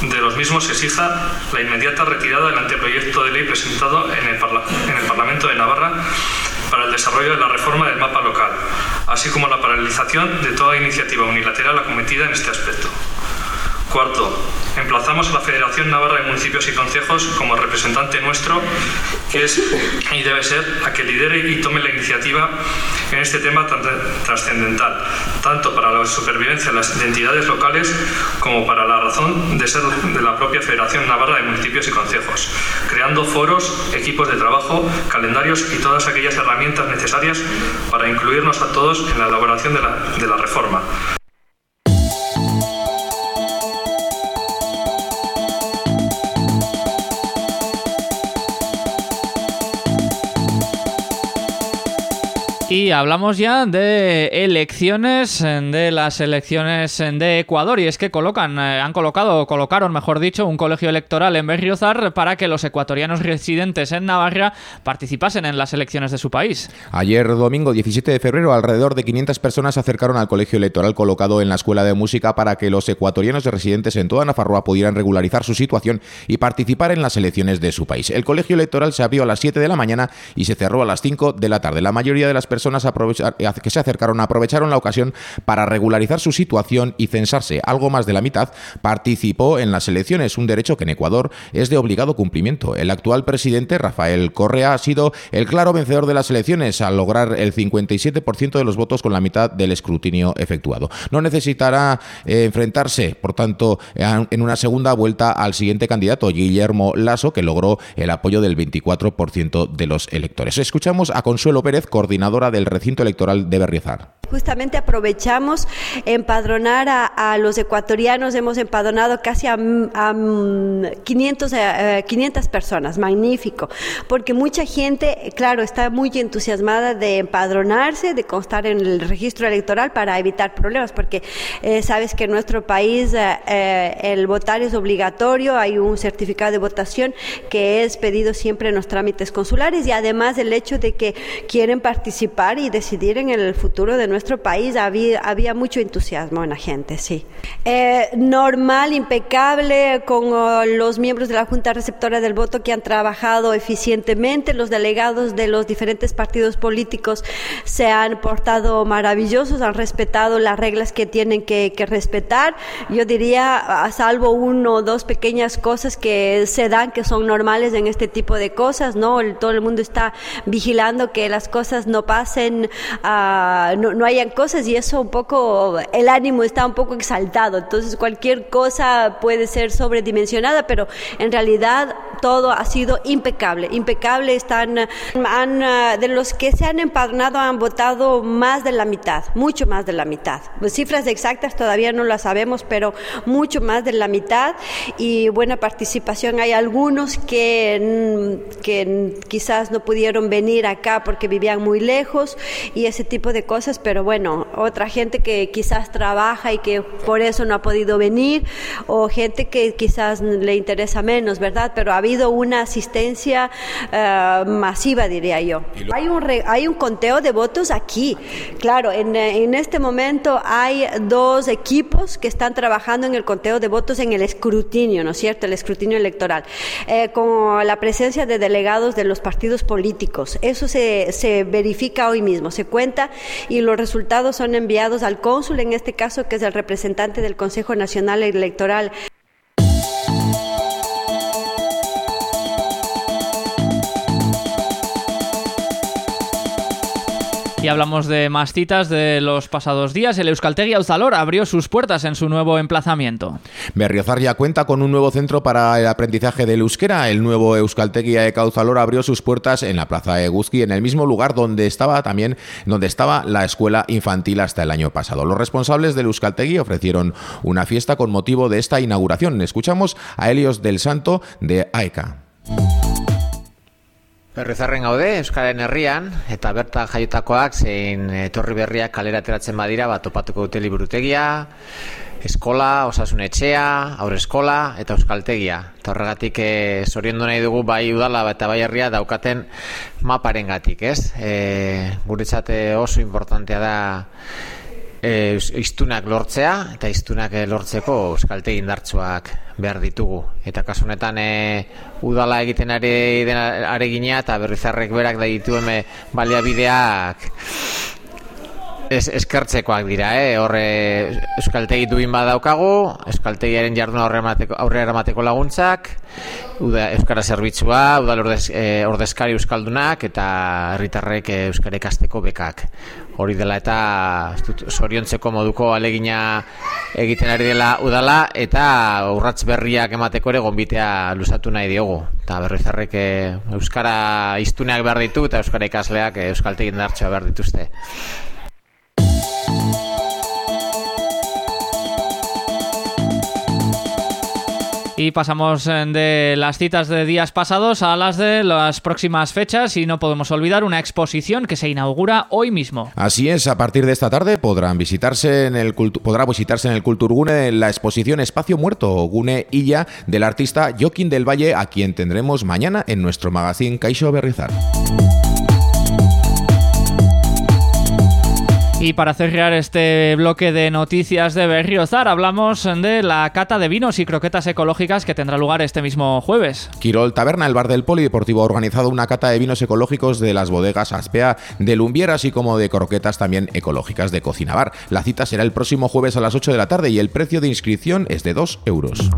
de, los mismos, exija la inmediata retirada del anteproyecto de ley presentado en el, en el Parlamento de Navarra para el desarrollo de la reforma del mapa local, así como la paralización de toda iniciativa unilateral acometida en este aspecto. Cuarto, emplazamos a la Federación Navarra de Municipios y Concejos como representante nuestro, que es y debe ser a que lidere y tome la iniciativa en este tema tan trascendental, tanto para la supervivencia de las identidades locales como para la razón de ser de la propia Federación Navarra de Municipios y Concejos, creando foros, equipos de trabajo, calendarios y todas aquellas herramientas necesarias para incluirnos a todos en la elaboración de la, de la reforma. Y hablamos ya de elecciones, de las elecciones de Ecuador, y es que colocan, eh, han colocado, colocaron, mejor dicho, un colegio electoral en Berriozar para que los ecuatorianos residentes en Navarra participasen en las elecciones de su país. Ayer, domingo 17 de febrero, alrededor de 500 personas se acercaron al colegio electoral colocado en la Escuela de Música para que los ecuatorianos residentes en toda Navarra pudieran regularizar su situación y participar en las elecciones de su país. El colegio electoral se abrió a las 7 de la mañana y se cerró a las 5 de la tarde. La mayoría de las personas eh, que se acercaron aprovecharon la ocasión para regularizar su situación y censarse. Algo más de la mitad participó en las elecciones, un derecho que en Ecuador es de obligado cumplimiento. El actual presidente, Rafael Correa, ha sido el claro vencedor de las elecciones al lograr el 57% de los votos con la mitad del escrutinio efectuado. No necesitará eh, enfrentarse, por tanto, en una segunda vuelta al siguiente candidato, Guillermo Lasso, que logró el apoyo del 24% de los electores. Escuchamos a Consuelo Pérez, coordinadora del recinto electoral de Berriozar. Justamente aprovechamos empadronar a, los ecuatorianos, hemos empadronado casi a, 500, 500 eh, personas, magnífico, porque mucha gente, claro, está muy entusiasmada de empadronarse, de constar en el registro electoral para evitar problemas, porque eh, sabes que en nuestro país eh, el votar es obligatorio, hay un certificado de votación que es pedido siempre en los trámites consulares y además el hecho de que quieren participar y decidir en el futuro de nuestro país. Había, había mucho entusiasmo en la gente, sí. Eh, normal, impecable, con uh, los miembros de la Junta Receptora del Voto que han trabajado eficientemente. Los delegados de los diferentes partidos políticos se han portado maravillosos, han respetado las reglas que tienen que, que respetar. Yo diría, a salvo uno o dos pequeñas cosas que se dan, que son normales en este tipo de cosas, ¿no? todo el mundo está vigilando que las cosas no pasen Ah, no, no hayan cosas y eso un poco, el ánimo está un poco exaltado, entonces cualquier cosa puede ser sobredimensionada, pero en realidad todo ha sido impecable, impecable, están, han, de los que se han empadronado han votado más de la mitad, mucho más de la mitad. Pues cifras exactas todavía no las sabemos, pero mucho más de la mitad y buena participación. Hay algunos que, que quizás no pudieron venir acá porque vivían muy lejos, y ese tipo de cosas, pero bueno, otra gente que quizás trabaja y que por eso no ha podido venir, o gente que quizás le interesa menos, ¿verdad? Pero ha habido una asistencia eh, masiva, diría yo. Hay un, hay un conteo de votos aquí. Claro, en, en este momento hay dos equipos que están trabajando en el conteo de votos en el escrutinio, ¿no es cierto? El escrutinio electoral, eh, con la presencia de delegados de los partidos políticos. Eso se, se verifica hoy mismo. Se cuenta y los resultados son enviados al cónsul, en este caso, que es el representante del Consejo Nacional Electoral. Y hablamos de más citas de los pasados días. El Euskaltegui Auzalor abrió sus puertas en su nuevo emplazamiento. Berriozar ya cuenta con un nuevo centro para el aprendizaje del euskera. El nuevo Euskaltegui Auzalor abrió sus puertas en la Plaza Eguzki, en el mismo lugar donde estaba también donde estaba la escuela infantil hasta el año pasado. Los responsables del Euskaltegui ofrecieron una fiesta con motivo de esta inauguración. Escuchamos a Helios del Santo de AECA. Berrizarren gaude, Euskaren herrian, eta berta jaiotakoak zein etorri berriak kalera ateratzen badira, bat topatuko dute liburutegia, eskola, osasun etxea, aurre eskola eta euskaltegia. Eta horregatik e, nahi dugu bai udala eta bai herria daukaten maparen gatik, ez? E, guretzate oso importantea da e, iztunak lortzea eta iztunak lortzeko euskaltegi indartsuak behar ditugu. Eta kasu honetan e, udala egiten ari are gina eta berrizarrek berak da ditu eme baliabideak Es, eskertzekoak dira, eh? Horre euskaltegi duin badaukagu, euskaltegiaren jarduna aurre emateko, aurre eramateko laguntzak, uda, euskara zerbitzua, udal ordez, eh, ordezkari euskaldunak eta herritarrek eh, euskara ikasteko bekak. Hori dela eta zoriontzeko moduko alegina egiten ari dela udala eta urratz berriak emateko ere gonbitea luzatu nahi diogu. Eta berrizarrek eh, euskara iztuneak behar ditu eta euskara ikasleak eh, euskaltegin dartxoa behar dituzte. Y pasamos eh, de las citas de días pasados a las de las próximas fechas y no podemos olvidar una exposición que se inaugura hoy mismo. Así es, a partir de esta tarde podrán visitarse en el podrá visitarse en el la exposición Espacio Muerto Gune Illa del artista Joaquín del Valle, a quien tendremos mañana en nuestro magazine Caixo Berrizar. Y para cerrar este bloque de noticias de Berriozar, hablamos de la cata de vinos y croquetas ecológicas que tendrá lugar este mismo jueves. Quirol Taberna, el bar del Polideportivo, ha organizado una cata de vinos ecológicos de las bodegas Aspea de Lumbier, así como de croquetas también ecológicas de Cocina Bar. La cita será el próximo jueves a las 8 de la tarde y el precio de inscripción es de 2 euros.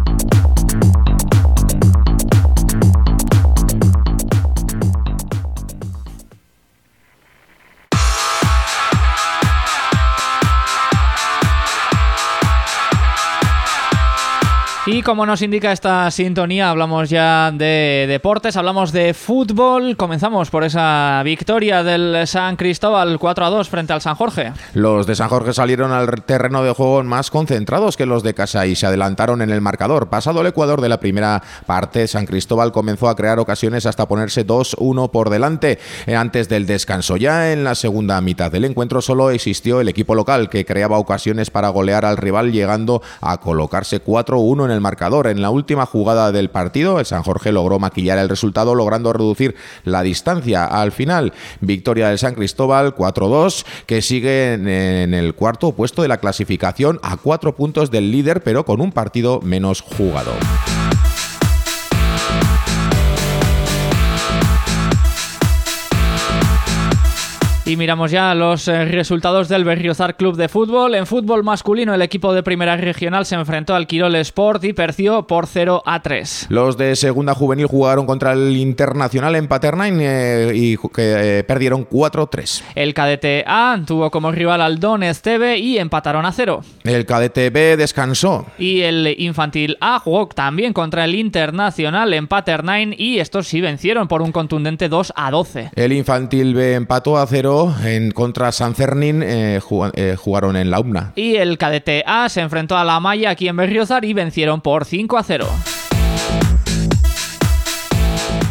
Y como nos indica esta sintonía, hablamos ya de deportes, hablamos de fútbol. Comenzamos por esa victoria del San Cristóbal 4 a 2 frente al San Jorge. Los de San Jorge salieron al terreno de juego más concentrados que los de casa y se adelantaron en el marcador. Pasado el Ecuador de la primera parte, San Cristóbal comenzó a crear ocasiones hasta ponerse 2-1 por delante eh, antes del descanso. Ya en la segunda mitad del encuentro solo existió el equipo local que creaba ocasiones para golear al rival llegando a colocarse 4-1 en el marcador. En la última jugada del partido, el San Jorge logró maquillar el resultado, logrando reducir la distancia. Al final, victoria del San Cristóbal 4-2, que sigue en el cuarto puesto de la clasificación a cuatro puntos del líder, pero con un partido menos jugado. Y miramos ya los eh, resultados del Berriozar Club de Fútbol. En fútbol masculino, el equipo de primera regional se enfrentó al Quirol Sport y perdió por 0 a 3. Los de segunda juvenil jugaron contra el Internacional en Paternain eh, y que, eh, perdieron 4-3. El cadete A tuvo como rival al Don Esteve y empataron a 0. El cadete B descansó. Y el infantil A jugó también contra el Internacional en Paternain y estos sí vencieron por un contundente 2 a 12. El infantil B empató a 0 en contra San Cernín eh, eh, jugaron en la UMNA. Y el cadete A se enfrentó a la Maya aquí en Berriozar y vencieron por 5 a 0.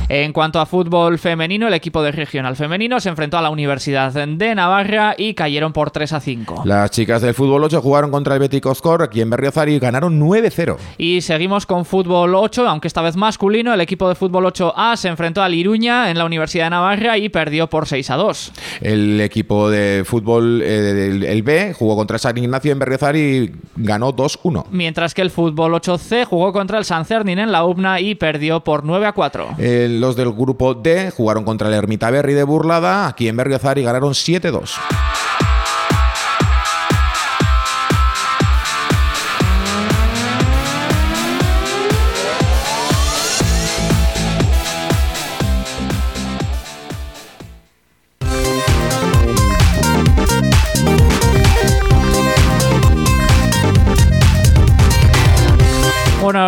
En cuanto a fútbol femenino, el equipo de regional femenino se enfrentó a la Universidad de Navarra y cayeron por 3 a 5. Las chicas del fútbol 8 jugaron contra el Betis Oscor aquí en Berriozar y ganaron 9-0. Y seguimos con fútbol 8, aunque esta vez masculino, el equipo de fútbol 8A se enfrentó al Iruña en la Universidad de Navarra y perdió por 6 a 2. El equipo de fútbol eh, el B jugó contra San Ignacio en Berriozar y ganó 2-1. Mientras que el fútbol 8C jugó contra el San Cernin en la UBNA y perdió por 9 a 4. El los del grupo D jugaron contra el Ermita Berry de Burlada, aquí en Berriozar, y ganaron 7-2.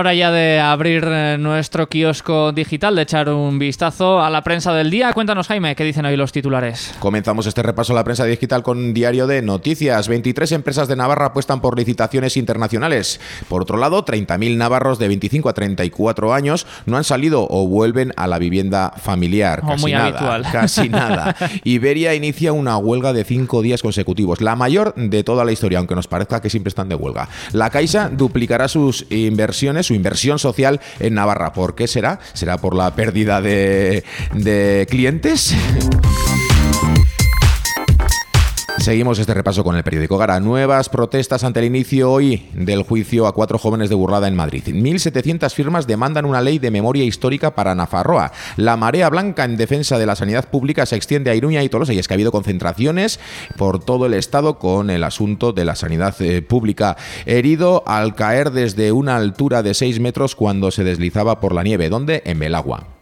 Hora ya de abrir eh, nuestro kiosco digital, de echar un vistazo a la prensa del día. Cuéntanos, Jaime, ¿qué dicen hoy los titulares? Comenzamos este repaso a la prensa digital con Diario de Noticias. 23 empresas de Navarra apuestan por licitaciones internacionales. Por otro lado, 30.000 navarros de 25 a 34 años no han salido o vuelven a la vivienda familiar. Oh, casi muy nada, habitual. Casi nada. Iberia inicia una huelga de cinco días consecutivos, la mayor de toda la historia, aunque nos parezca que siempre están de huelga. La Caixa duplicará sus inversiones su inversión social en Navarra. ¿Por qué será? ¿Será por la pérdida de, de clientes? Seguimos este repaso con el periódico Gara. Nuevas protestas ante el inicio hoy del juicio a cuatro jóvenes de Burlada en Madrid. 1.700 firmas demandan una ley de memoria histórica para Nafarroa. La marea blanca en defensa de la sanidad pública se extiende a Iruña y Tolosa y es que ha habido concentraciones por todo el estado con el asunto de la sanidad eh, pública. Herido al caer desde una altura de 6 metros cuando se deslizaba por la nieve. ¿Dónde? En Belagua.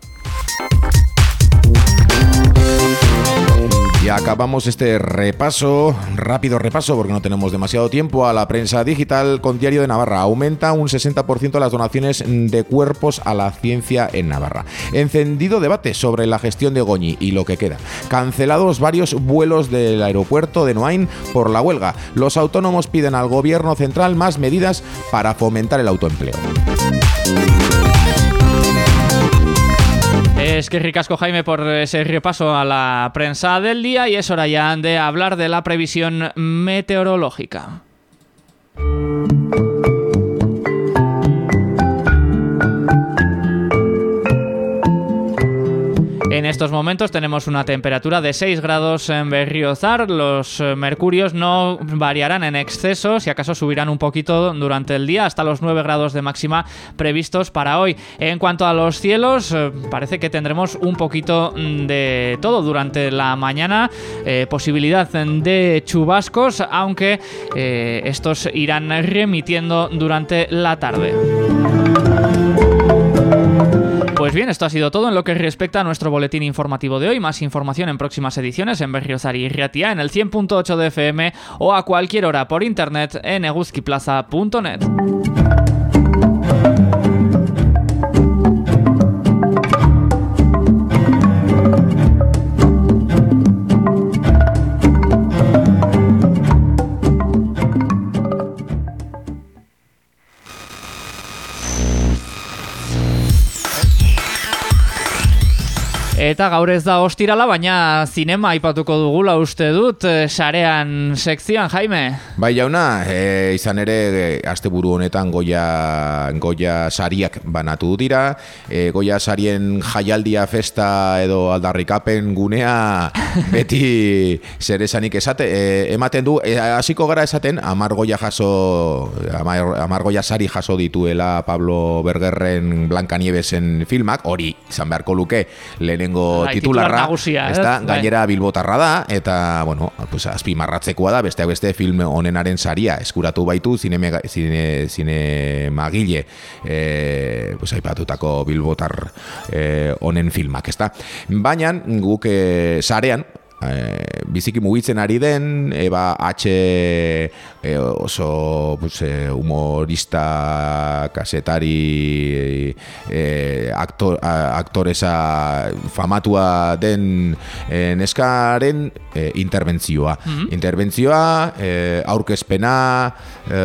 Y acabamos este repaso, rápido repaso, porque no tenemos demasiado tiempo, a la prensa digital con Diario de Navarra. Aumenta un 60% las donaciones de cuerpos a la ciencia en Navarra. Encendido debate sobre la gestión de Goñi y lo que queda. Cancelados varios vuelos del aeropuerto de Noain por la huelga. Los autónomos piden al gobierno central más medidas para fomentar el autoempleo. Es que ricasco Jaime por ese repaso a la prensa del día y es hora ya de hablar de la previsión meteorológica. En estos momentos tenemos una temperatura de 6 grados en Berriozar. Los eh, mercurios no variarán en exceso, si acaso subirán un poquito durante el día hasta los 9 grados de máxima previstos para hoy. En cuanto a los cielos, eh, parece que tendremos un poquito mm, de todo durante la mañana. Eh, posibilidad de chubascos, aunque eh, estos irán remitiendo durante la tarde. Pues bien, esto ha sido todo en lo que respecta a nuestro boletín informativo de hoy. Más información en próximas ediciones en Berriozar y Riatia en el 100.8 de FM o a cualquier hora por internet en eguzquiplaza.net. Eta gaur ez da ostirala, baina zinema aipatuko dugula uste dut, eh, sarean sekzioan, Jaime. Bai jauna, e, izan ere e, asteburu honetan goia, goia sariak banatu dira, e, goia sarien jaialdia festa edo aldarrikapen gunea beti zer esanik esate, e, ematen du, e, hasiko gara esaten, amar goia jaso, amar, amar goia sari jaso dituela Pablo Bergerren Blancanievesen filmak, hori izan beharko luke lehenengo Bai, titular titularra, nagusia, ez? ezta, Bai. gainera bilbotarra da, eta, bueno, pues, azpimarratzekoa da, besteak beste film honenaren saria eskuratu baitu zine, zine, zine magile e, pues, aipatutako bilbotar eh, honen filmak, ezta? Baina, guk e, sarean, e, biziki mugitzen ari den eba H e, oso pues, e, humorista kasetari e, aktor, a, aktoresa famatua den e, neskaren e, interbentzioa Mhm. interbentzioa e, aurkezpena e,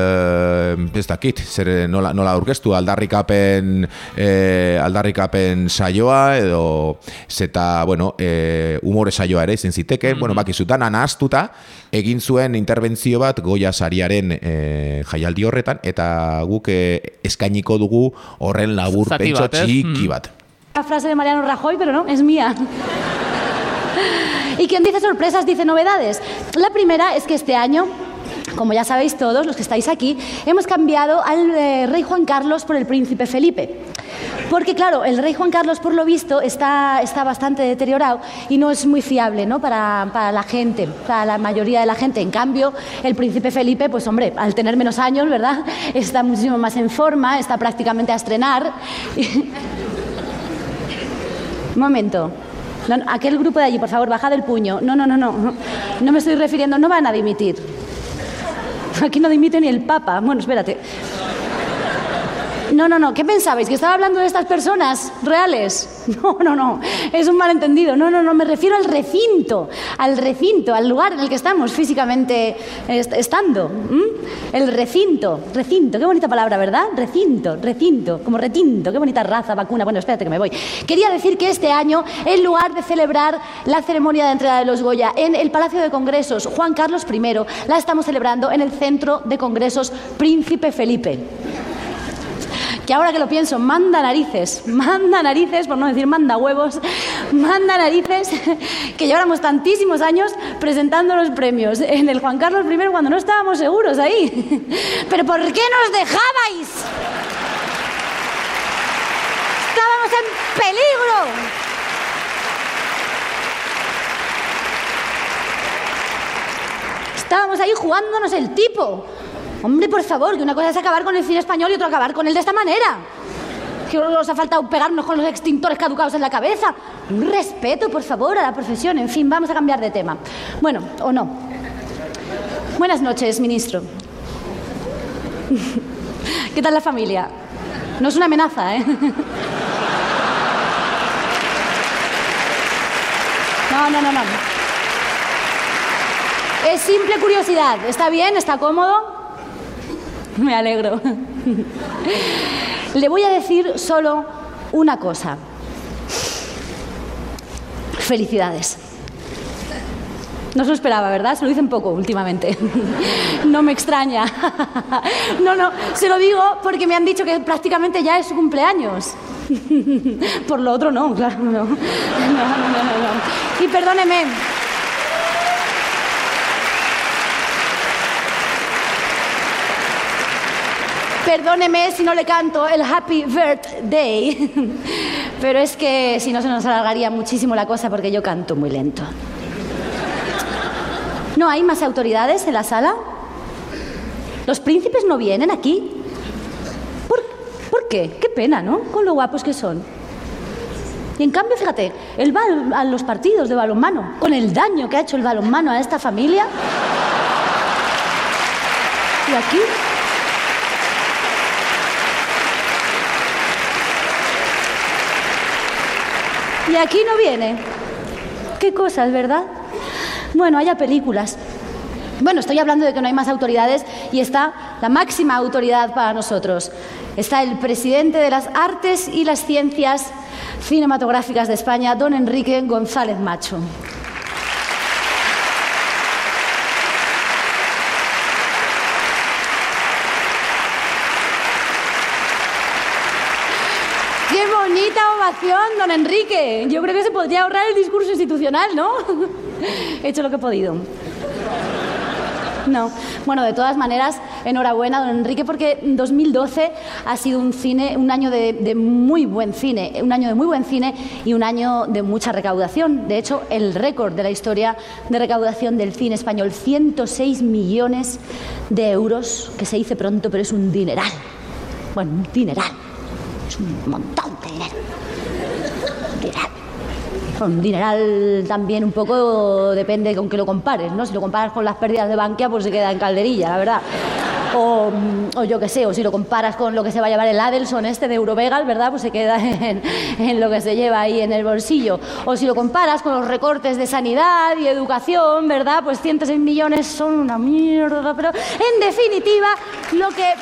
ez dakit zer nola, nola aurkeztu aldarrikapen e, aldarrikapen saioa edo zeta bueno e, umore saioa ere izan ziteke bueno bakizutan anaztuta egin zuen interbentzio bat goia sariaren e, jaialdi horretan eta guk e, eskainiko dugu horren labur Zati pentso txiki Mm. bat La frase de Mariano Rajoy, pero no, es mía. Y quien dice sorpresas dice novedades. La primera es que este año, como ya sabéis todos los que estáis aquí, hemos cambiado al eh, rey Juan Carlos por el príncipe Felipe. Porque claro, el rey Juan Carlos por lo visto está, está bastante deteriorado y no es muy fiable ¿no? Para, para la gente, para la mayoría de la gente. En cambio, el príncipe Felipe, pues hombre, al tener menos años, ¿verdad? Está muchísimo más en forma, está prácticamente a estrenar. Momento. Aquel grupo de allí, por favor, bajad el puño. No, no, no, no. No me estoy refiriendo, no van a dimitir. Aquí no dimite ni el Papa. Bueno, espérate. No, no, no. ¿Qué pensabais? ¿Que estaba hablando de estas personas reales? No, no, no. Es un malentendido. No, no, no. Me refiero al recinto. Al recinto, al lugar en el que estamos físicamente est- estando. El recinto. Recinto. Qué bonita palabra, ¿verdad? Recinto, recinto. Como retinto. Qué bonita raza, vacuna. Bueno, espérate que me voy. Quería decir que este año, en lugar de celebrar la ceremonia de entrega de los Goya en el Palacio de Congresos Juan Carlos I, la estamos celebrando en el Centro de Congresos Príncipe Felipe. Que ahora que lo pienso, manda narices, manda narices, por no decir manda huevos, manda narices, que lleváramos tantísimos años presentando los premios en el Juan Carlos I cuando no estábamos seguros ahí. Pero ¿por qué nos dejabais? Estábamos en peligro. Estábamos ahí jugándonos el tipo. Hombre, por favor, que una cosa es acabar con el cine español y otra acabar con él de esta manera. Que os ha faltado pegarnos con los extintores caducados en la cabeza. Un respeto, por favor, a la profesión. En fin, vamos a cambiar de tema. Bueno, o no. Buenas noches, ministro. ¿Qué tal la familia? No es una amenaza, ¿eh? No, no, no, no. Es simple curiosidad. ¿Está bien? ¿Está cómodo? Me alegro. Le voy a decir solo una cosa. Felicidades. No se lo esperaba, ¿verdad? Se lo dicen poco últimamente. No me extraña. No, no, se lo digo porque me han dicho que prácticamente ya es su cumpleaños. Por lo otro no, claro, no. No, no, no, no. Y perdóneme. Perdóneme si no le canto el Happy Birthday, pero es que si no se nos alargaría muchísimo la cosa porque yo canto muy lento. ¿No hay más autoridades en la sala? ¿Los príncipes no vienen aquí? ¿Por, ¿Por qué? Qué pena, ¿no? Con lo guapos que son. Y en cambio, fíjate, él va a los partidos de balonmano, con el daño que ha hecho el balonmano a esta familia. Y aquí Y aquí no viene. Qué cosas, ¿verdad? Bueno, haya películas. Bueno, estoy hablando de que no hay más autoridades y está la máxima autoridad para nosotros. Está el presidente de las artes y las ciencias cinematográficas de España, don Enrique González Macho. ¡Qué bonita ovación, don Enrique! Yo creo que se podría ahorrar el discurso institucional, ¿no? He hecho lo que he podido. No. Bueno, de todas maneras, enhorabuena, don Enrique, porque 2012 ha sido un cine, un año de, de, muy buen cine, un año de muy buen cine y un año de mucha recaudación. De hecho, el récord de la historia de recaudación del cine español, 106 millones de euros, que se dice pronto, pero es un dineral. Bueno, un dineral. Es un montón de dinero. Dineral. Un dineral también un poco depende con que lo compares, ¿no? Si lo comparas con las pérdidas de Bankia, pues se queda en calderilla, la verdad. O, o, yo qué sé, o si lo comparas con lo que se va a llevar el Adelson este de Eurovegal, ¿verdad? Pues se queda en, lo que se lleva ahí en el bolsillo. O si lo comparas con los recortes de sanidad y educación, ¿verdad? Pues 106 millones son una mierda, pero en definitiva, lo que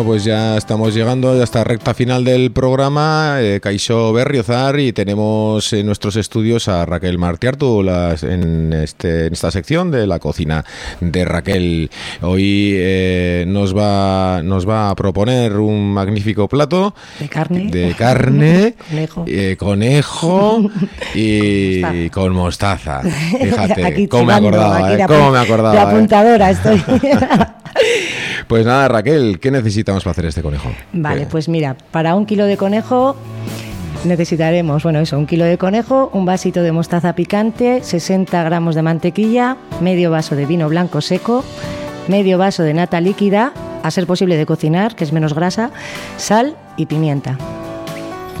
Bueno, pues ya estamos llegando a esta recta final del programa, eh, Caixó Berriozar, y tenemos en nuestros estudios a Raquel Martiartu las, en, este, en esta sección de la cocina de Raquel. Hoy eh, nos, va, nos va a proponer un magnífico plato de carne, de carne conejo, eh, conejo y Mostaza. con mostaza. Fíjate, cómo me acordaba, eh, cómo me acordaba. De apuntadora estoy. Pues nada, Raquel, ¿qué necesitamos para hacer este conejo? Vale, ¿Qué? pues mira, para un kilo de conejo necesitaremos, bueno, eso, un kilo de conejo, un vasito de mostaza picante, 60 gramos de mantequilla, medio vaso de vino blanco seco, medio vaso de nata líquida, a ser posible de cocinar, que es menos grasa, sal y pimienta.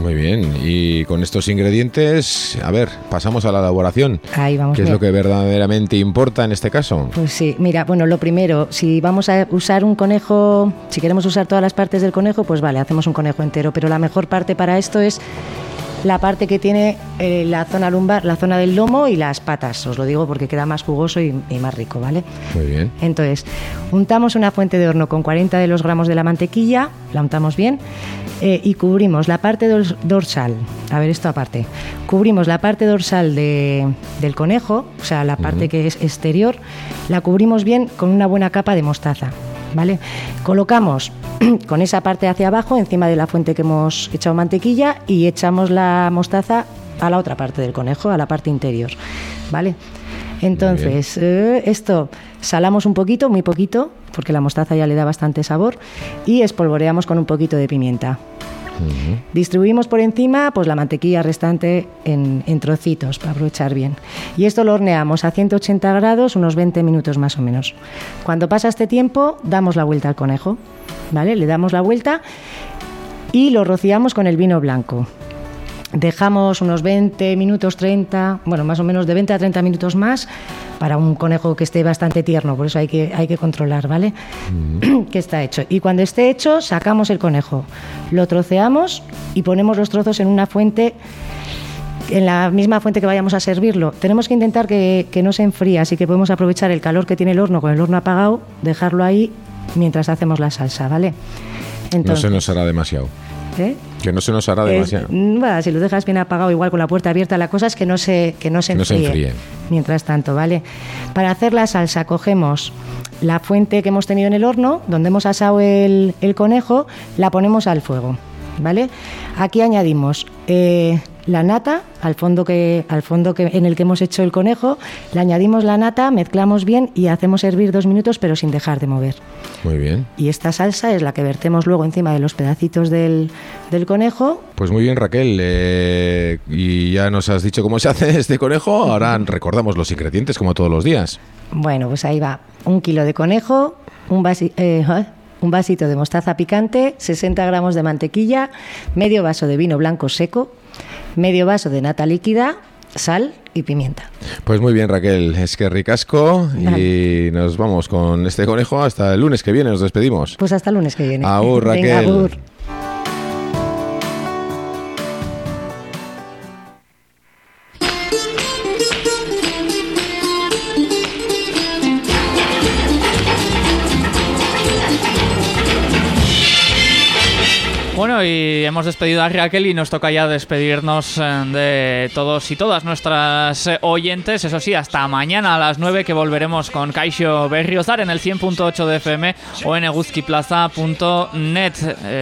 Muy bien, y con estos ingredientes, a ver, pasamos a la elaboración. Ahí vamos. ¿Qué es lo que verdaderamente importa en este caso? Pues sí, mira, bueno, lo primero, si vamos a usar un conejo, si queremos usar todas las partes del conejo, pues vale, hacemos un conejo entero, pero la mejor parte para esto es la parte que tiene eh, la zona lumbar, la zona del lomo y las patas, os lo digo porque queda más jugoso y, y más rico, ¿vale? Muy bien. Entonces, untamos una fuente de horno con 40 de los gramos de la mantequilla, la untamos bien, eh, y cubrimos la parte dors- dorsal. A ver, esto aparte. Cubrimos la parte dorsal de- del conejo, o sea, la parte que es exterior, la cubrimos bien con una buena capa de mostaza. ¿Vale? Colocamos con esa parte hacia abajo, encima de la fuente que hemos echado mantequilla, y echamos la mostaza a la otra parte del conejo, a la parte interior. ¿Vale? Entonces, eh, esto salamos un poquito, muy poquito, porque la mostaza ya le da bastante sabor, y espolvoreamos con un poquito de pimienta. Distribuimos por encima pues, la mantequilla restante en, en trocitos para aprovechar bien. Y esto lo horneamos a 180 grados unos 20 minutos más o menos. Cuando pasa este tiempo, damos la vuelta al conejo. ¿vale? Le damos la vuelta y lo rociamos con el vino blanco. Dejamos unos 20 minutos, 30, bueno, más o menos de 20 a 30 minutos más para un conejo que esté bastante tierno, por eso hay que, hay que controlar, ¿vale? que está hecho. Y cuando esté hecho, sacamos el conejo, lo troceamos y ponemos los trozos en una fuente, en la misma fuente que vayamos a servirlo. Tenemos que intentar que, que no se enfríe, así que podemos aprovechar el calor que tiene el horno con el horno apagado, dejarlo ahí mientras hacemos la salsa, ¿vale? no se nos hará demasiado. ¿Eh? Que no se nos hará demasiado. bueno, si lo dejas bien apagado, igual con la puerta abierta, la cosa es que no se, que no se No se enfríe. enfríe. Mientras tanto, ¿vale? Para hacer la salsa cogemos la fuente que hemos tenido en el horno, donde hemos asado el, el conejo, la ponemos al fuego, ¿vale? Aquí añadimos eh, la nata al fondo, que, al fondo que, en el que hemos hecho el conejo, le añadimos la nata, mezclamos bien y hacemos hervir dos minutos pero sin dejar de mover. Muy bien. Y esta salsa es la que vertemos luego encima de los pedacitos del, del conejo Pues muy bien, Raquel. eh, y ya nos has dicho cómo se hace este conejo. Ahora recordamos los ingredientes como todos los días. Bueno, pues ahí va. Un kilo de conejo, un, vasi- eh, ¿eh? Un vasito de mostaza picante, 60 gramos de mantequilla, medio vaso de vino blanco seco, medio vaso de nata líquida, sal y pimienta. Pues muy bien, Raquel. Es que ricasco. Y nos vamos con este conejo hasta el lunes que viene. Nos despedimos. Pues hasta el lunes que viene. Agur, Venga, Raquel. agur. Bueno, y hemos despedido a Raquel y nos toca ya despedirnos eh, de todos y todas nuestras eh, oyentes. Eso sí, hasta mañana a las 9 que volveremos con Kaixo Berriozar en el 100.8 de FM o en eguzkiplaza.net.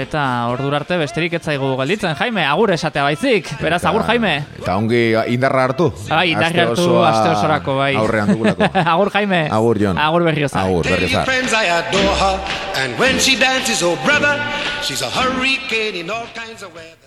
Eta ordurarte besterik ez zaigu galditzen. Jaime, agur esatea baizik. Beraz, agur Jaime. Eta ongi indarra hartu. Bai, indarra hartu aste osorako, bai. Aurrean dugulako. agur Jaime. Agur, Jon. Agur Berriozar. Agur, berriozar. friends, I adore her. And when she dances, oh brother, she's a hurricane in all kinds of weather.